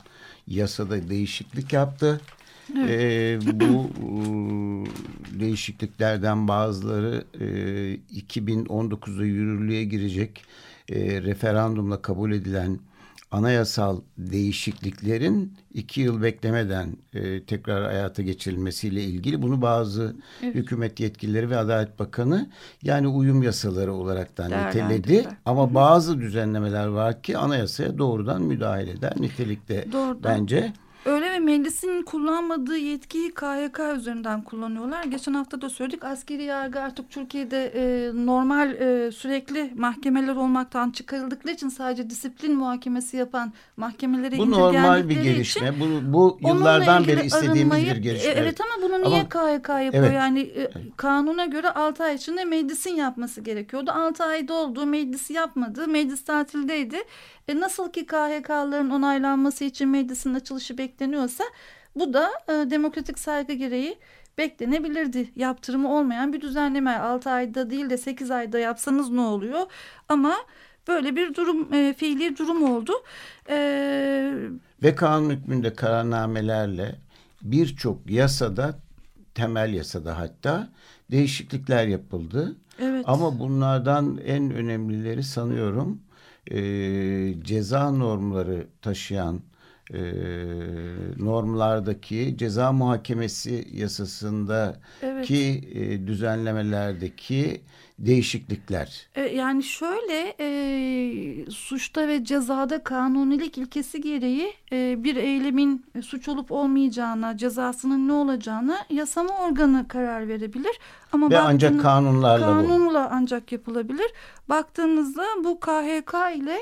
yasada değişiklik yaptı. Evet. E, bu e, değişikliklerden bazıları e, 2019'da yürürlüğe girecek e, referandumla kabul edilen anayasal değişikliklerin iki yıl beklemeden e, tekrar hayata geçirilmesiyle ilgili bunu bazı evet. hükümet yetkilileri ve Adalet Bakanı yani uyum yasaları olaraktan niteledi. Ama Hı -hı. bazı düzenlemeler var ki anayasaya doğrudan müdahale eder nitelikte doğrudan. bence. Ve meclisin kullanmadığı yetkiyi KHK üzerinden kullanıyorlar. Geçen hafta da söyledik askeri yargı artık Türkiye'de e, normal e, sürekli mahkemeler olmaktan çıkarıldıkları için sadece disiplin muhakemesi yapan mahkemelere Bu normal bir gelişme. Için, bu, bu yıllardan beri istediğimiz bir gelişme. E, evet ama bunu niye ama, KHK yapıyor? Evet. Yani e, kanuna göre 6 ay içinde meclisin yapması gerekiyordu. 6 ayda oldu meclisi yapmadı. Meclis tatildeydi. E nasıl ki KHK'ların onaylanması için meclisin açılışı bekleniyorsa bu da e, demokratik saygı gereği beklenebilirdi. Yaptırımı olmayan bir düzenleme 6 ayda değil de 8 ayda yapsanız ne oluyor? Ama böyle bir durum e, fiili durum oldu. E, Ve kanun hükmünde kararnamelerle birçok yasada temel yasada hatta değişiklikler yapıldı. Evet. Ama bunlardan en önemlileri sanıyorum e, ceza normları taşıyan e, normlardaki ceza muhakemesi yasasındaki evet. e, düzenlemelerdeki değişiklikler. E, yani şöyle e, suçta ve cezada kanunilik ilkesi gereği e, bir eylemin suç olup olmayacağına, cezasının ne olacağına yasama organı karar verebilir. Ama ve ancak kanunlarla kanunla bu. ancak yapılabilir. Baktığınızda bu KHK ile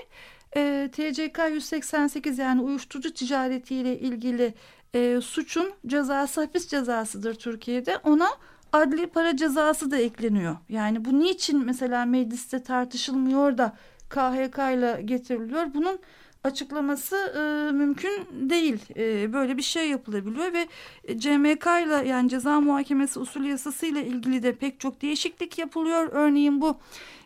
e, TCK 188 yani uyuşturucu ticaretiyle ilgili e, suçun cezası hapis cezasıdır Türkiye'de. Ona adli para cezası da ekleniyor. Yani bu niçin mesela mecliste tartışılmıyor da KHK ile getiriliyor? Bunun açıklaması e, mümkün değil. E, böyle bir şey yapılabiliyor ve CMK ile yani ceza muhakemesi usul yasası ile ilgili de pek çok değişiklik yapılıyor. Örneğin bu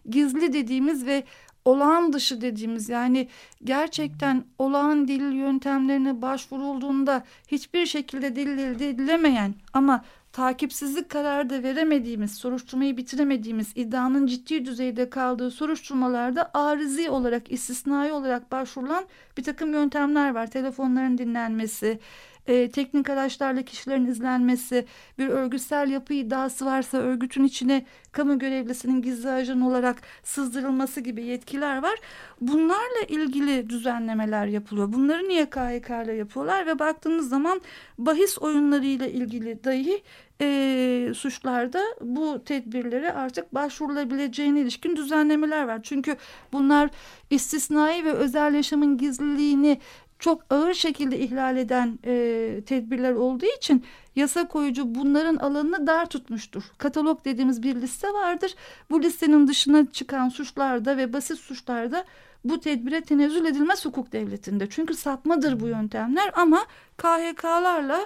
gizli dediğimiz ve olağan dışı dediğimiz yani gerçekten olağan delil yöntemlerine başvurulduğunda hiçbir şekilde delil elde edilemeyen ama takipsizlik kararı da veremediğimiz, soruşturmayı bitiremediğimiz iddianın ciddi düzeyde kaldığı soruşturmalarda arizi olarak, istisnai olarak başvurulan bir takım yöntemler var. Telefonların dinlenmesi, e, teknik araçlarla kişilerin izlenmesi, bir örgütsel yapı iddiası varsa örgütün içine kamu görevlisinin gizli ajan olarak sızdırılması gibi yetkiler var. Bunlarla ilgili düzenlemeler yapılıyor. Bunları niye KHK ile yapıyorlar ve baktığınız zaman bahis oyunlarıyla ilgili dahi e, suçlarda bu tedbirlere artık başvurulabileceğine ilişkin düzenlemeler var. Çünkü bunlar istisnai ve özel yaşamın gizliliğini çok ağır şekilde ihlal eden e, tedbirler olduğu için yasa koyucu bunların alanını dar tutmuştur. Katalog dediğimiz bir liste vardır. Bu listenin dışına çıkan suçlarda ve basit suçlarda bu tedbire tenezzül edilmez hukuk devletinde. Çünkü sapmadır bu yöntemler ama KHK'larla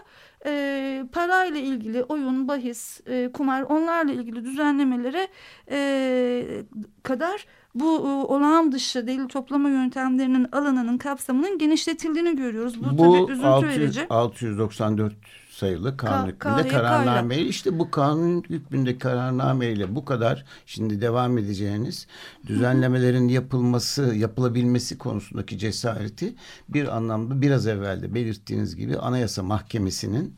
e, parayla ilgili oyun, bahis, e, kumar onlarla ilgili düzenlemelere e, kadar bu e, olağan dışı delil toplama yöntemlerinin alanının kapsamının genişletildiğini görüyoruz. Bu, bu tabii üzüntü 600, verici. 694 sayılı kanun hükmünde KHK 'yla. kararname işte bu kanun hükmünde kararname ile bu kadar şimdi devam edeceğiniz düzenlemelerin yapılması yapılabilmesi konusundaki cesareti bir anlamda biraz evvel de belirttiğiniz gibi Anayasa Mahkemesi'nin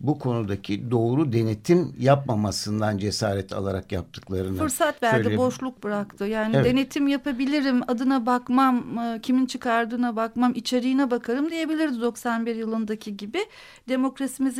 bu konudaki doğru denetim yapmamasından cesaret alarak yaptıklarını Fırsat verdi, söyleyebilirim. boşluk bıraktı. Yani Evet. denetim yapabilirim, adına bakmam, e, kimin çıkardığına bakmam, içeriğine bakarım diyebilirdi 91 yılındaki gibi.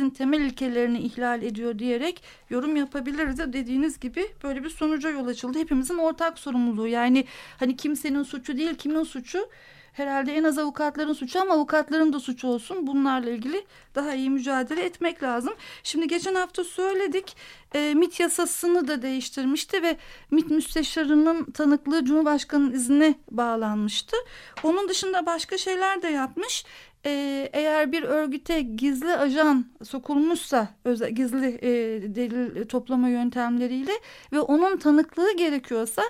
Demokrasimizin temel ilkelerini ihlal ediyor diyerek yorum yapabilirdi. Dediğiniz gibi böyle bir sonuca yol açıldı. Hepimizin ortak sorumluluğu. Yani hani kimsenin suçu değil, kimin suçu? Herhalde en az avukatların suçu ama avukatların da suçu olsun. Bunlarla ilgili daha iyi mücadele etmek lazım. Şimdi geçen hafta söyledik. E, MIT yasasını da değiştirmişti ve MIT müsteşarının tanıklığı Cumhurbaşkanı'nın izine bağlanmıştı. Onun dışında başka şeyler de yapmış. E, eğer bir örgüte gizli ajan sokulmuşsa özel, gizli e, delil toplama yöntemleriyle ve onun tanıklığı gerekiyorsa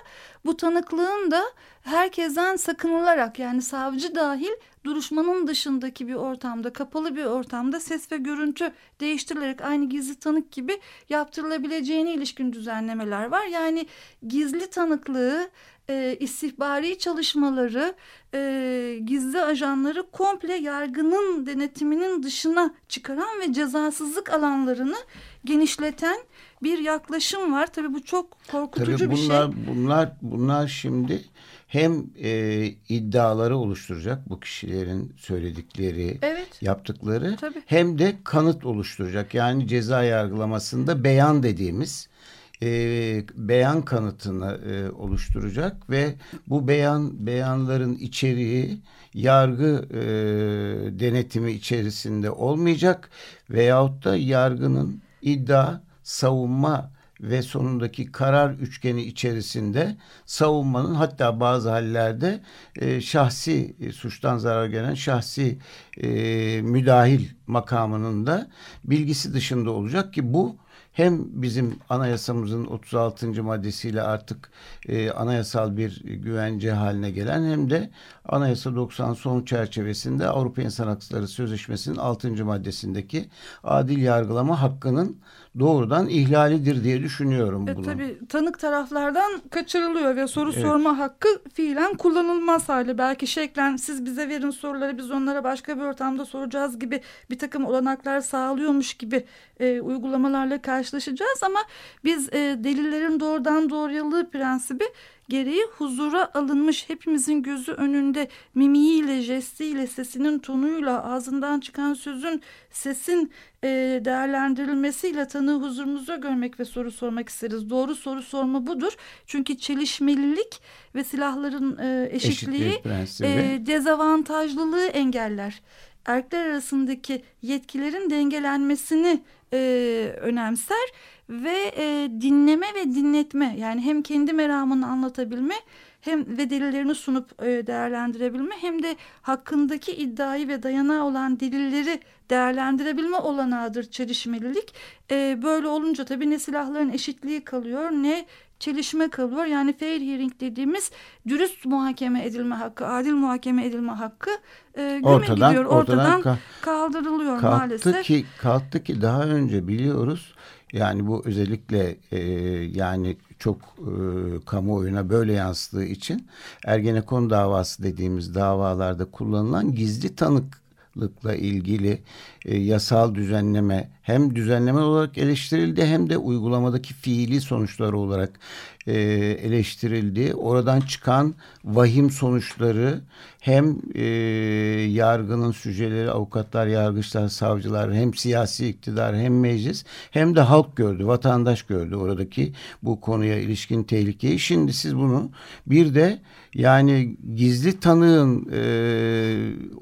bu tanıklığın da herkesten sakınılarak yani savcı dahil duruşmanın dışındaki bir ortamda kapalı bir ortamda ses ve görüntü değiştirilerek aynı gizli tanık gibi yaptırılabileceğine ilişkin düzenlemeler var. Yani gizli tanıklığı e, istihbari çalışmaları, e, gizli ajanları komple yargının denetiminin dışına çıkaran ve cezasızlık alanlarını genişleten bir yaklaşım var. Tabii bu çok korkutucu Tabii bir şey. bunlar, Bunlar, bunlar şimdi hem e, iddiaları oluşturacak bu kişilerin söyledikleri, Evet. yaptıkları Tabii. hem de kanıt oluşturacak. Yani ceza yargılamasında beyan dediğimiz e, beyan kanıtını e, oluşturacak ve bu beyan beyanların içeriği yargı e, denetimi içerisinde olmayacak veyahut da yargının iddia, savunma ve sonundaki karar üçgeni içerisinde savunmanın hatta bazı hallerde e, şahsi e, suçtan zarar gelen şahsi e, müdahil makamının da bilgisi dışında olacak ki bu hem bizim anayasamızın 36. maddesiyle artık e, anayasal bir güvence haline gelen hem de anayasa 90 son çerçevesinde Avrupa İnsan Hakları Sözleşmesi'nin 6. maddesindeki adil yargılama hakkının doğrudan ihlalidir diye düşünüyorum E, bunu. tabii tanık taraflardan kaçırılıyor ve soru sorma hakkı fiilen kullanılmaz hali. Belki şeklen siz bize verin soruları biz onlara başka bir ortamda soracağız gibi bir takım olanaklar sağlıyormuş gibi e, uygulamalarla karşılaşacağız ama biz e, delillerin doğrudan doğruyalığı prensibi gereği huzura alınmış hepimizin gözü önünde mimiğiyle, jestiyle, sesinin tonuyla, ağzından çıkan sözün, sesin e, değerlendirilmesiyle tanığı huzurumuzda görmek ve soru sormak isteriz. Doğru soru sorma budur. Çünkü çelişmelilik ve silahların e, eşitliği e, dezavantajlılığı engeller. Erkekler arasındaki yetkilerin dengelenmesini e, önemser ve e, dinleme ve dinletme yani hem kendi meramını anlatabilme hem ve delillerini sunup e, değerlendirebilme hem de hakkındaki iddiayı ve dayanağı olan delilleri değerlendirebilme olanağıdır çelişmelilik. E, böyle olunca tabii ne silahların eşitliği kalıyor ne çelişme kalıyor. Yani fair hearing dediğimiz dürüst muhakeme edilme hakkı, adil muhakeme edilme hakkı e, Ortadan- gidiyor. Ortadan, ortadan ka- kaldırılıyor Kalktı maalesef. ki kalktı ki daha önce biliyoruz yani bu özellikle e, yani çok e, kamuoyuna böyle yansıdığı için Ergenekon davası dediğimiz davalarda kullanılan gizli tanıklıkla ilgili e, yasal düzenleme hem düzenleme olarak eleştirildi hem de uygulamadaki fiili sonuçları olarak e, eleştirildi. Oradan çıkan vahim sonuçları hem e, yargının süceleri, avukatlar, yargıçlar, savcılar hem siyasi iktidar hem meclis hem de halk gördü, vatandaş gördü oradaki bu konuya ilişkin tehlikeyi. Şimdi siz bunu bir de yani gizli tanığın e,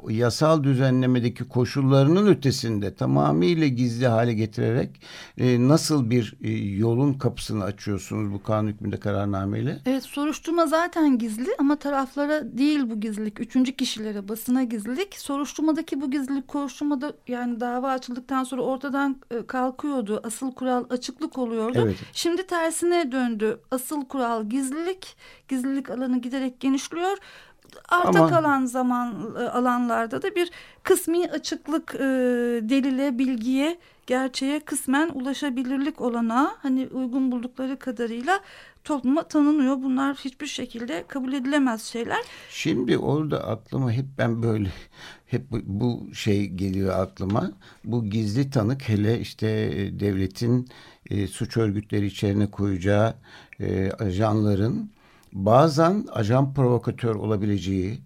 yasal düzenlemedeki koşullarının ötesinde tamamıyla gizli hale getirerek e, nasıl bir e, yolun kapısını açıyorsunuz bu kanun hükmünde kararnameyle? Evet soruşturma zaten gizli ama taraflara değil bu gizlilik. Üçüncü kişilere basına gizlilik. Soruşturmadaki bu gizlilik soruşturmada yani dava açıldıktan sonra ortadan e, kalkıyordu. Asıl kural açıklık oluyordu. Evet. Şimdi tersine döndü. Asıl kural gizlilik. Gizlilik alanı giderek genişliyor. Arta Ama- kalan zaman e, alanlarda da bir kısmi açıklık e, delile, bilgiye gerçeğe kısmen ulaşabilirlik olanağı hani uygun buldukları kadarıyla topluma tanınıyor. Bunlar hiçbir şekilde kabul edilemez şeyler. Şimdi orada aklıma hep ben böyle hep bu, şey geliyor aklıma. Bu gizli tanık hele işte e, devletin e, suç örgütleri içerine koyacağı e, ajanların bazen ajan provokatör olabileceği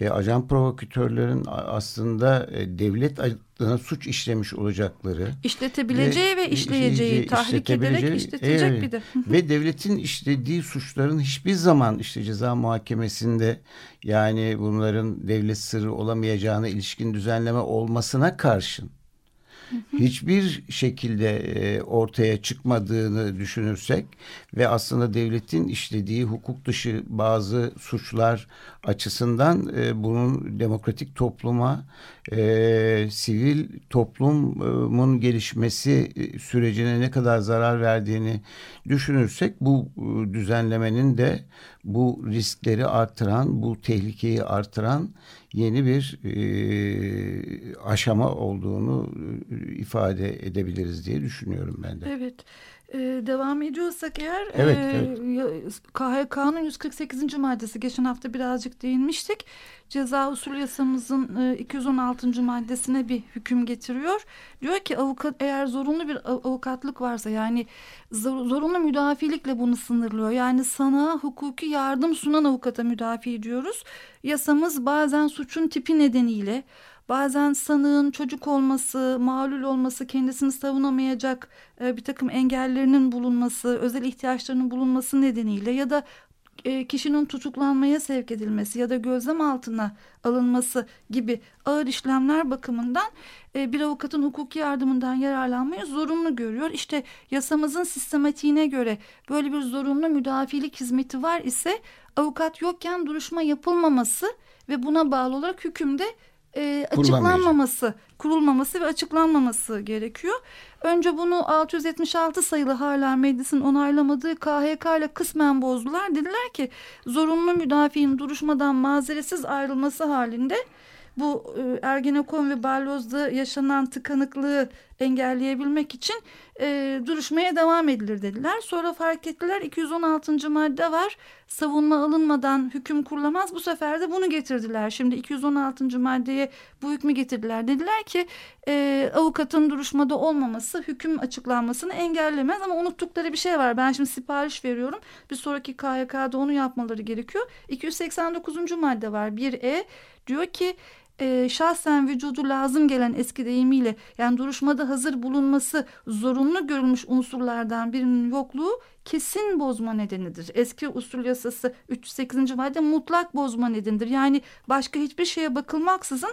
ve ajan provokatörlerin aslında e, devlet adına suç işlemiş olacakları işletebileceği ve, ve işleyeceği tahrik ederek işletecek evet, bir de. Ve devletin işlediği suçların hiçbir zaman işte ceza muhakemesinde yani bunların devlet sırrı olamayacağına ilişkin düzenleme olmasına karşın hiçbir şekilde e, ortaya çıkmadığını düşünürsek ve aslında devletin işlediği hukuk dışı bazı suçlar açısından e, bunun demokratik topluma, e, sivil toplumun gelişmesi sürecine ne kadar zarar verdiğini düşünürsek bu düzenlemenin de bu riskleri artıran, bu tehlikeyi artıran yeni bir e, aşama olduğunu e, ifade edebiliriz diye düşünüyorum ben de. Evet. Ee, devam ediyorsak eğer evet, e, evet. KHK'nın 148. maddesi geçen hafta birazcık değinmiştik. Ceza usul yasamızın e, 216. maddesine bir hüküm getiriyor. Diyor ki avukat eğer zorunlu bir avukatlık varsa yani zorunlu müdafilikle bunu sınırlıyor. Yani sana hukuki yardım sunan avukata müdafi diyoruz. Yasamız bazen suçun tipi nedeniyle Bazen sanığın çocuk olması, mağlul olması, kendisini savunamayacak e, bir takım engellerinin bulunması, özel ihtiyaçlarının bulunması nedeniyle ya da e, kişinin tutuklanmaya sevk edilmesi ya da gözlem altına alınması gibi ağır işlemler bakımından e, bir avukatın hukuki yardımından yararlanmayı zorunlu görüyor. İşte yasamızın sistematiğine göre böyle bir zorunlu müdafilik hizmeti var ise avukat yokken duruşma yapılmaması ve buna bağlı olarak hükümde e, açıklanmaması, kurulmaması ve açıklanmaması gerekiyor. Önce bunu 676 sayılı hala meclisin onaylamadığı KHK ile kısmen bozdular. Dediler ki zorunlu müdafiğin duruşmadan mazeretsiz ayrılması halinde bu e, Ergenekon ve Balloz'da yaşanan tıkanıklığı engelleyebilmek için e, duruşmaya devam edilir dediler. Sonra fark ettiler 216. madde var. Savunma alınmadan hüküm kurulamaz. Bu sefer de bunu getirdiler. Şimdi 216. maddeye bu hükmü getirdiler. Dediler ki e, avukatın duruşmada olmaması hüküm açıklanmasını engellemez ama unuttukları bir şey var. Ben şimdi sipariş veriyorum. Bir sonraki KYK'da onu yapmaları gerekiyor. 289. madde var. 1E diyor ki e, şahsen vücudu lazım gelen eski deyimiyle yani duruşmada hazır bulunması zorunlu görülmüş unsurlardan birinin yokluğu kesin bozma nedenidir. Eski usul yasası 308. madde mutlak bozma nedenidir. Yani başka hiçbir şeye bakılmaksızın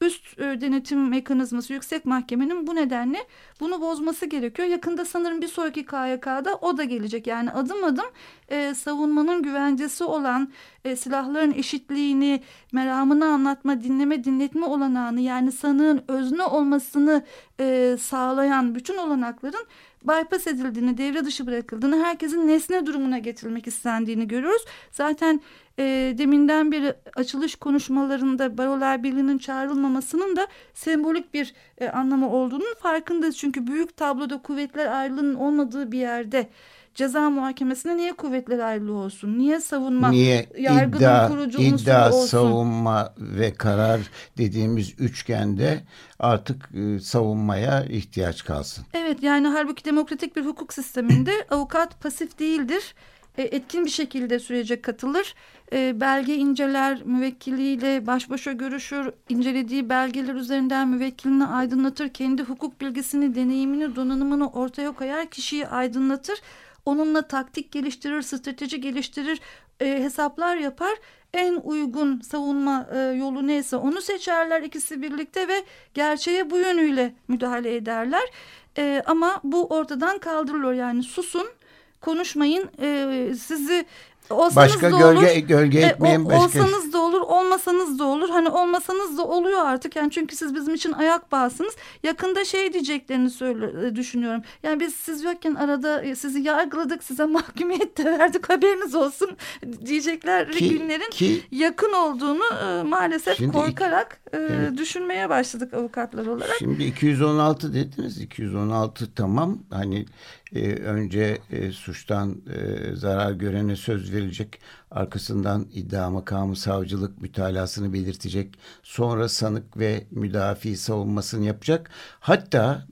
üst e, denetim mekanizması yüksek mahkemenin bu nedenle bunu bozması gerekiyor. Yakında sanırım bir sonraki KYK'da o da gelecek. Yani adım adım e, savunmanın güvencesi olan e, silahların eşitliğini, meramını anlatma, dinleme, dinletme olanağını yani sanığın özne olmasını e, sağlayan bütün olanakların bypass edildiğini, devre dışı bırakıldığını, herkesin nesne durumuna getirilmek istendiğini görüyoruz. Zaten e, deminden beri açılış konuşmalarında Barolar Birliği'nin çağrılmamasının da sembolik bir e, anlamı olduğunun farkındayız. Çünkü büyük tabloda kuvvetler ayrılığının olmadığı bir yerde ceza muhakemesinde niye kuvvetler ayrılığı olsun? Niye savunma niye yargının iddia, kurucu iddia, olsun? savunma ve karar dediğimiz üçgende artık e, savunmaya ihtiyaç kalsın. Evet yani halbuki demokratik bir hukuk sisteminde avukat pasif değildir e, etkin bir şekilde sürece katılır. E, belge inceler, müvekkiliyle baş başa görüşür, incelediği belgeler üzerinden müvekkilini aydınlatır, kendi hukuk bilgisini, deneyimini, donanımını ortaya koyar, kişiyi aydınlatır. Onunla taktik geliştirir, strateji geliştirir, e, hesaplar yapar. En uygun savunma e, yolu neyse onu seçerler ikisi birlikte ve gerçeğe bu yönüyle müdahale ederler. E, ama bu ortadan kaldırılıyor yani susun konuşmayın e, sizi olsanız başka da gölge olur. gölge E, etmeyen o- başka. olsanız da olur, olmasanız da olur. Hani olmasanız da oluyor artık. Yani çünkü siz bizim için ayak bağsınız. Yakında şey diyeceklerini söyle, e, düşünüyorum. Yani biz siz yokken arada e, sizi yargıladık, size mahkumiyet de verdik. Haberiniz olsun diyecekler Ki- günlerin ki- yakın olduğunu e, maalesef Şimdi- korkarak e, Evet. düşünmeye başladık avukatlar olarak. Şimdi 216 dediniz. 216 tamam. Hani e, önce e, suçtan e, zarar görene söz verilecek. Arkasından iddia makamı savcılık mütalasını belirtecek. Sonra sanık ve müdafi savunmasını yapacak. Hatta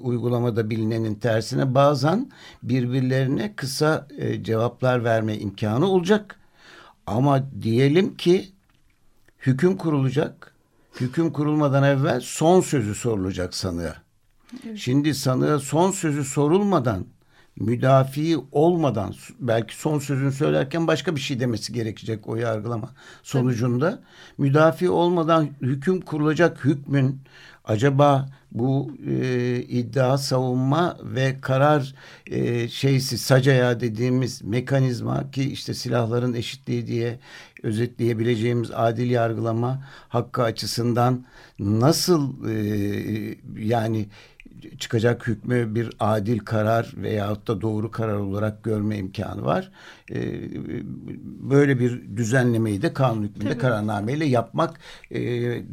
uygulamada bilinenin tersine bazen birbirlerine kısa e, cevaplar verme imkanı olacak. Ama diyelim ki hüküm kurulacak. Hüküm kurulmadan evvel son sözü sorulacak sanığa. Şimdi sanığa son sözü sorulmadan müdafi olmadan belki son sözünü söylerken başka bir şey demesi gerekecek o yargılama sonucunda. Müdafi olmadan hüküm kurulacak hükmün acaba bu e, iddia savunma ve karar e, şeysi sacaya dediğimiz mekanizma ki işte silahların eşitliği diye özetleyebileceğimiz adil yargılama hakkı açısından nasıl e, yani çıkacak hükmü bir adil karar veyahut da doğru karar olarak görme imkanı var. E, böyle bir düzenlemeyi de kanun hükmünde Tabii. kararnameyle yapmak e,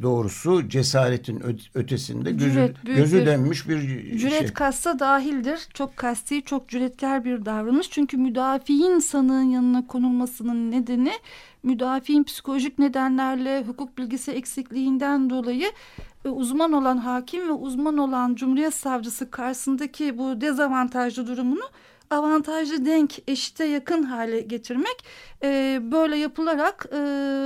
doğrusu cesaretin ötesinde gözü, Cüret, gözü dönmüş bir Cüret şey. kasta dahildir. Çok kasti, çok cüretkar bir davranış. Çünkü müdafiin sanığın yanına konulmasının nedeni müdafiin psikolojik nedenlerle hukuk bilgisi eksikliğinden dolayı uzman olan hakim ve uzman olan Cumhuriyet Savcısı karşısındaki bu dezavantajlı durumunu avantajlı denk eşite yakın hale getirmek e, böyle yapılarak e,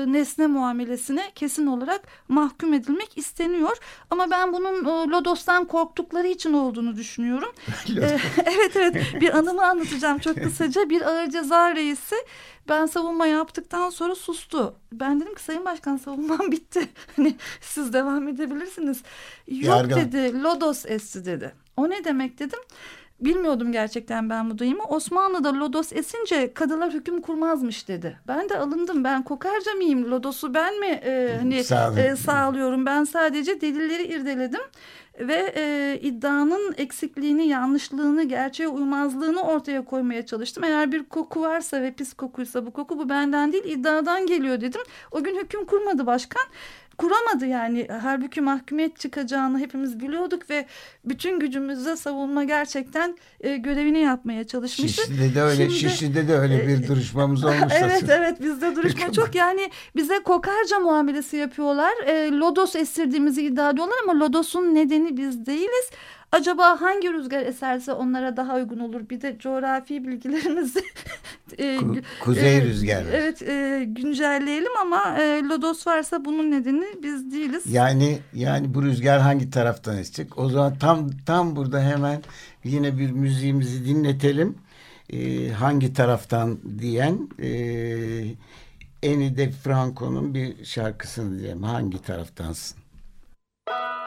nesne muamelesine kesin olarak mahkum edilmek isteniyor. Ama ben bunun e, Lodos'tan korktukları için olduğunu düşünüyorum. E, evet evet bir anımı anlatacağım çok kısaca. Bir ağır ceza reisi ben savunma yaptıktan sonra sustu. Ben dedim ki Sayın Başkan savunmam bitti. Hani siz devam edebilirsiniz. Yok Yargı- dedi Lodos esti dedi. O ne demek dedim. Bilmiyordum gerçekten ben bu duyumu. Osmanlı'da lodos esince kadılar hüküm kurmazmış dedi. Ben de alındım. Ben kokarca mıyım? Lodosu ben mi e, hani Sağ e, sağlıyorum? Ben sadece delilleri irdeledim ve e, iddianın eksikliğini, yanlışlığını, gerçeğe uymazlığını ortaya koymaya çalıştım. Eğer bir koku varsa ve pis kokuysa bu koku bu benden değil iddiadan geliyor dedim. O gün hüküm kurmadı başkan kuramadı yani. Halbuki mahkumiyet çıkacağını hepimiz biliyorduk ve bütün gücümüzle savunma gerçekten e, görevini yapmaya çalışmıştı. Şişli'de de öyle, Şimdi- Şişli'de de öyle bir duruşmamız olmuş. Evet evet bizde duruşma çok yani bize kokarca muamelesi yapıyorlar. E, lodos estirdiğimizi iddia ediyorlar ama lodosun nedeni biz değiliz. Acaba hangi rüzgar eserse onlara daha uygun olur? Bir de coğrafi bilgilerimizi e, Ku- kuzey e, rüzgarı. Evet e, güncelleyelim ama e, lodos varsa bunun nedeni biz değiliz. Yani yani bu rüzgar hangi taraftan esecek? O zaman tam tam burada hemen yine bir müziğimizi dinletelim. Ee, hangi taraftan diyen e, Eni de Franco'nun bir şarkısını diyelim. Hangi taraftansın? They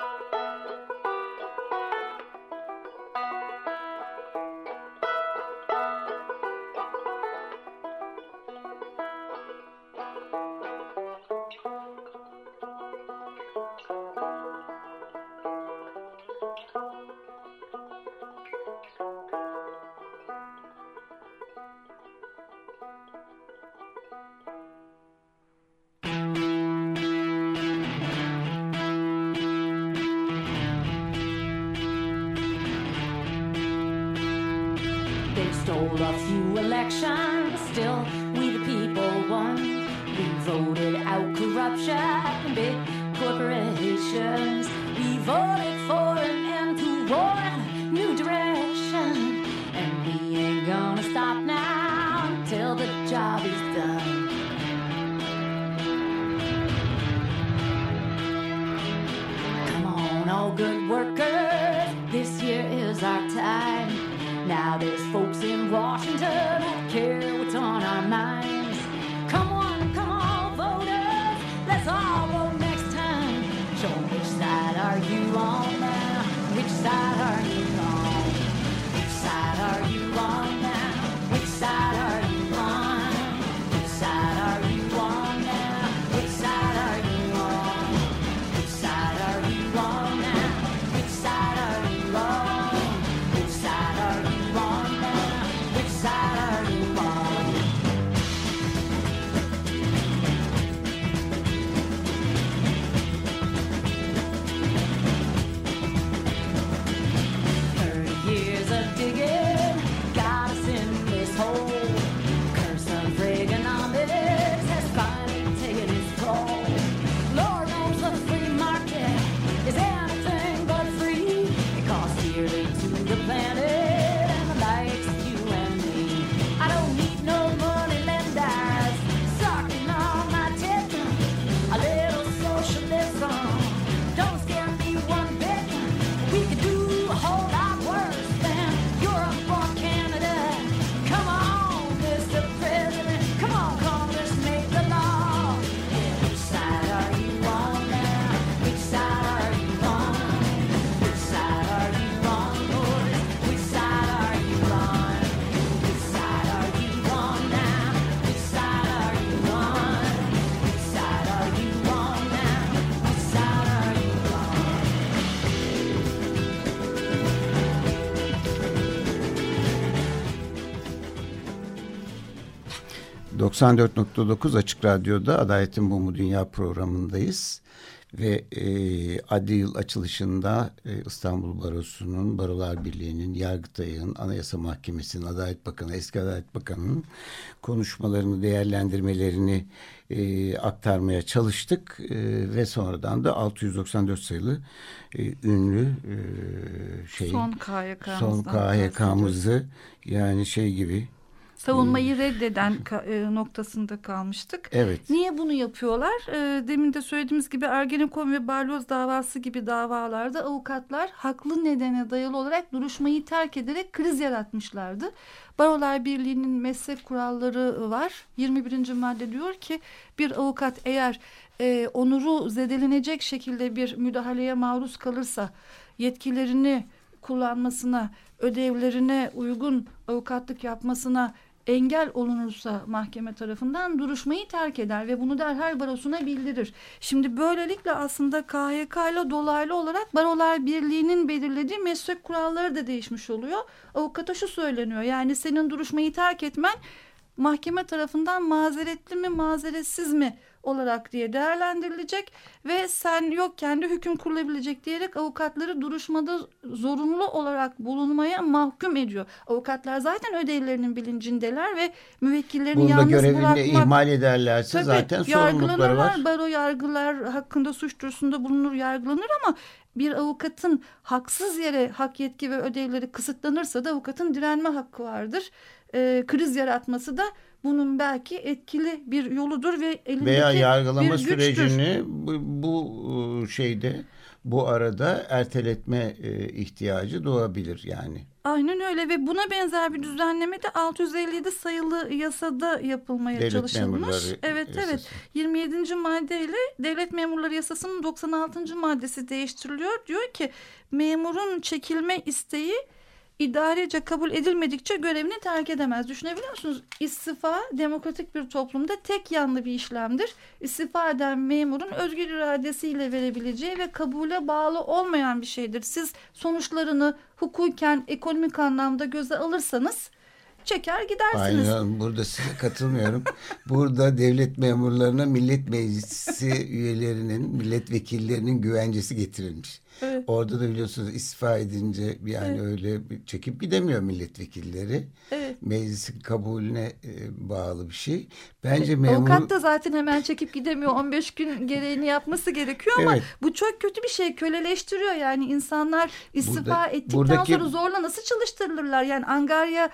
94.9 Açık Radyo'da Adaletin Mumu Dünya programındayız. Ve e, adli yıl açılışında e, İstanbul Barosu'nun, Barolar Birliği'nin, Yargıtay'ın, Anayasa Mahkemesi'nin, Adalet Bakanı, eski Adalet Bakanı'nın konuşmalarını, değerlendirmelerini e, aktarmaya çalıştık. E, ve sonradan da 694 sayılı e, ünlü e, şey son KHK'mızdan son KHK'mızı yani şey gibi savunmayı reddeden e, noktasında kalmıştık. Evet. Niye bunu yapıyorlar? E, demin de söylediğimiz gibi Ergenekon ve Balyoz davası gibi davalarda avukatlar haklı nedene dayalı olarak duruşmayı terk ederek kriz yaratmışlardı. Barolar Birliği'nin meslek kuralları var. 21. madde diyor ki bir avukat eğer e, onuru zedelenecek şekilde bir müdahaleye maruz kalırsa yetkilerini kullanmasına, ödevlerine uygun avukatlık yapmasına engel olunursa mahkeme tarafından duruşmayı terk eder ve bunu derhal barosuna bildirir. Şimdi böylelikle aslında KHK ile dolaylı olarak Barolar Birliği'nin belirlediği meslek kuralları da değişmiş oluyor. Avukata şu söyleniyor yani senin duruşmayı terk etmen mahkeme tarafından mazeretli mi mazeretsiz mi olarak diye değerlendirilecek ve sen yokken de hüküm kurulabilecek diyerek avukatları duruşmada zorunlu olarak bulunmaya mahkum ediyor. Avukatlar zaten ödevlerinin bilincindeler ve müvekkillerini Bunda yalnız görevini bırakmak... ihmal ederlerse Tabii, zaten sorumlulukları var. Baro yargılar hakkında suç duyurusunda bulunur yargılanır ama bir avukatın haksız yere hak yetki ve ödevleri kısıtlanırsa da avukatın direnme hakkı vardır. Ee, kriz yaratması da bunun belki etkili bir yoludur ve elindeki veya yargılama bir sürecini bu, bu şeyde bu arada erteletme e, ihtiyacı doğabilir yani. Aynen öyle ve buna benzer bir düzenleme de 657 sayılı yasada yapılmaya Devlet çalışılmış. Evet yasası. evet 27. maddeyle Devlet Memurları Yasası'nın 96. maddesi değiştiriliyor. Diyor ki memurun çekilme isteği idarece kabul edilmedikçe görevini terk edemez. Düşünebiliyor musunuz? İstifa demokratik bir toplumda tek yanlı bir işlemdir. İstifa eden memurun özgür iradesiyle verebileceği ve kabule bağlı olmayan bir şeydir. Siz sonuçlarını hukuken, ekonomik anlamda göze alırsanız çeker gidersiniz. Aynen burada size katılmıyorum. burada devlet memurlarına millet meclisi üyelerinin, milletvekillerinin güvencesi getirilmiş. Evet. Orada da biliyorsunuz istifa edince yani evet. öyle çekip gidemiyor milletvekilleri. Evet. Meclisin kabulüne e, bağlı bir şey. Bence evet. memur... Avukat da zaten hemen çekip gidemiyor. 15 gün gereğini yapması gerekiyor ama evet. bu çok kötü bir şey. Köleleştiriyor yani insanlar istifa Burada, ettikten buradaki... sonra zorla nasıl çalıştırılırlar? Yani Angarya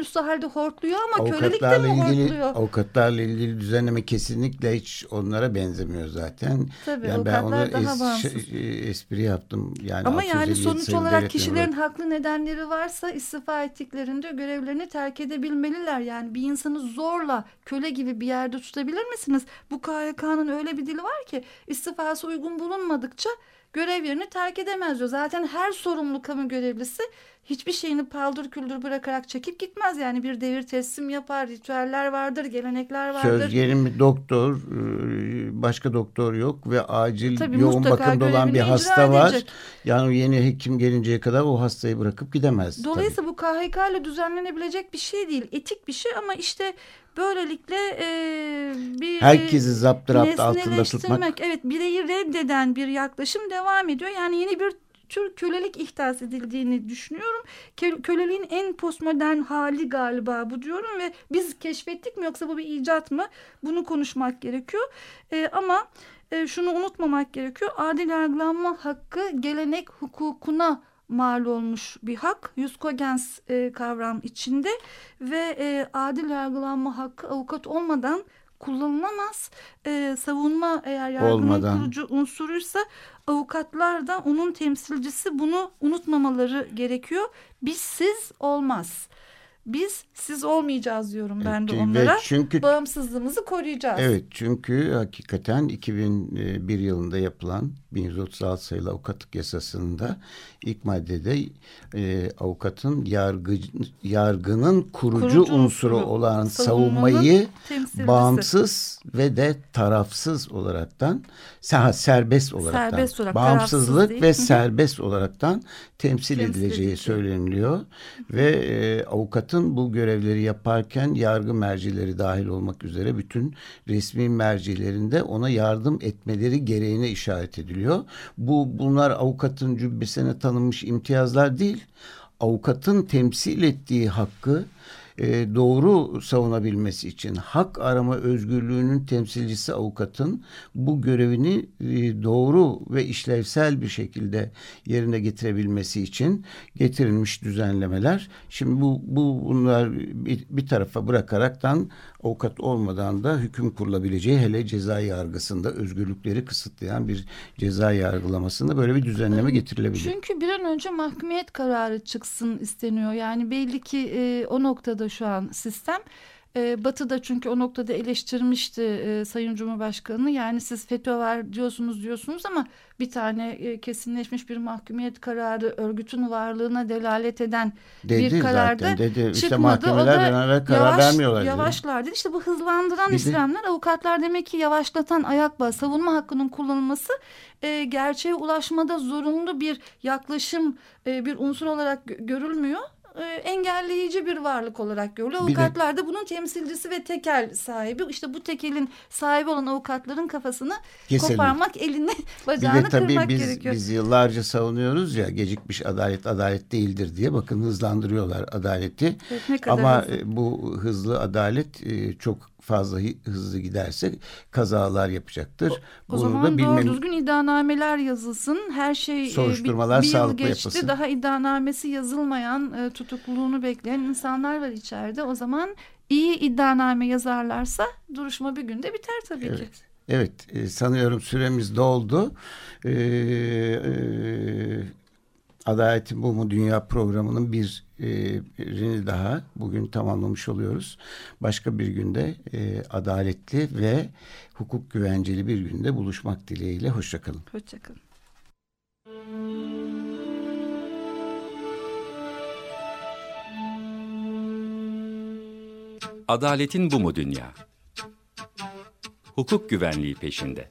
olağanüstü halde hortluyor ama kölelik de mi ilgili, hortluyor? Avukatlarla ilgili düzenleme kesinlikle hiç onlara benzemiyor zaten. Tabii yani ben onu es. Şey, espri yaptım. Yani Ama yani sonuç olarak kişilerin haklı nedenleri varsa istifa ettiklerinde görevlerini terk edebilmeliler. Yani bir insanı zorla köle gibi bir yerde tutabilir misiniz? Bu KYK'nın öyle bir dili var ki istifası uygun bulunmadıkça görev yerini terk edemez diyor. Zaten her sorumlu kamu görevlisi hiçbir şeyini paldır küldür bırakarak çekip gitmez. Yani bir devir teslim yapar, ritüeller vardır, gelenekler vardır. Söz gelin doktor, başka doktor yok ve acil Tabii yoğun bakımda olan bir hasta var. Edecek. Yani yeni hekim gelinceye kadar o hastayı bırakıp gidemez. Dolayısıyla tabii. bu KHK ile düzenlenebilecek bir şey değil. Etik bir şey ama işte böylelikle e, bir herkesi zapturapt altında tutmak. Evet bireyi reddeden bir yaklaşım devam ediyor. Yani yeni bir tür kölelik ihdas edildiğini düşünüyorum. Köleliğin en postmodern hali galiba bu diyorum ve biz keşfettik mi yoksa bu bir icat mı? Bunu konuşmak gerekiyor. E, ama e, şunu unutmamak gerekiyor. Adil yargılanma hakkı gelenek hukukuna mal olmuş bir hak. Yuskogens e, kavram içinde ve e, adil yargılanma hakkı avukat olmadan kullanılamaz. E, savunma eğer yargının Olmadan. kurucu unsuruysa avukatlar da onun temsilcisi bunu unutmamaları gerekiyor. Bizsiz olmaz. Biz siz olmayacağız diyorum ben de onlara. çünkü, Bağımsızlığımızı koruyacağız. Evet çünkü hakikaten 2001 yılında yapılan 1136 sayılı avukatlık yasasında ilk maddede e, avukatın yargı, yargının kurucu, kurucu unsuru, olan savunmayı bağımsız ve de tarafsız olaraktan serbest olaraktan serbest olarak, bağımsızlık ve serbest olaraktan temsil, temsil edileceği söyleniliyor ve e, avukat avukatın bu görevleri yaparken yargı mercileri dahil olmak üzere bütün resmi mercilerinde ona yardım etmeleri gereğine işaret ediliyor. Bu bunlar avukatın cübbesine tanınmış imtiyazlar değil. Avukatın temsil ettiği hakkı e, doğru savunabilmesi için hak arama özgürlüğünün temsilcisi avukatın bu görevini e, doğru ve işlevsel bir şekilde yerine getirebilmesi için getirilmiş düzenlemeler. Şimdi bu, bu bunlar bir, bir tarafa bırakaraktan avukat olmadan da hüküm kurulabileceği hele ceza yargısında özgürlükleri kısıtlayan bir ceza yargılamasında böyle bir düzenleme getirilebilir. Çünkü bir an önce mahkumiyet kararı çıksın isteniyor. Yani belli ki e, o noktada şu an sistem. E, Batı da çünkü o noktada eleştirmişti e, Sayın Cumhurbaşkanı. Yani siz FETÖ var diyorsunuz diyorsunuz ama bir tane e, kesinleşmiş bir mahkumiyet kararı örgütün varlığına delalet eden dedi bir kararda zaten, dedi. İşte çıkmadı. O mahkemeler da beraber karar yavaş, vermiyorlar. Yavaşlar dedi. İşte bu hızlandıran de- işlemler avukatlar demek ki yavaşlatan ayak bağı savunma hakkının kullanılması e, gerçeğe ulaşmada zorunlu bir yaklaşım e, bir unsur olarak gö- görülmüyor. E, engelleyici bir varlık olarak görülüyor. Bir Avukatlar da bunun temsilcisi ve tekel sahibi. İşte bu tekelin sahibi olan avukatların kafasını Keselim. koparmak, elini Bir bacağını de tabii kırmak biz, gerekiyor. biz yıllarca savunuyoruz ya gecikmiş adalet adalet değildir diye. Bakın hızlandırıyorlar adaleti. Evet, Ama hızlı. e, bu hızlı adalet e, çok fazla hızlı giderse kazalar yapacaktır. O Bunu zaman da doğru bilmem düzgün iddianameler yazılsın. Her şey e, bir, Soruşturmalar bir yıl sağlıklı geçti. yapılsın. Daha iddianamesi yazılmayan, e, tutukluluğunu bekleyen insanlar var içeride. O zaman iyi iddianame yazarlarsa duruşma bir günde biter tabii ki. Evet. Evet e, sanıyorum süremiz doldu. Ee, e, Adaletin Bu mu Dünya programının bir birini daha bugün tamamlamış oluyoruz. Başka bir günde e, adaletli ve hukuk güvenceli bir günde buluşmak dileğiyle. Hoşçakalın. Hoşçakalın. Adaletin bu mu dünya? Hukuk güvenliği peşinde.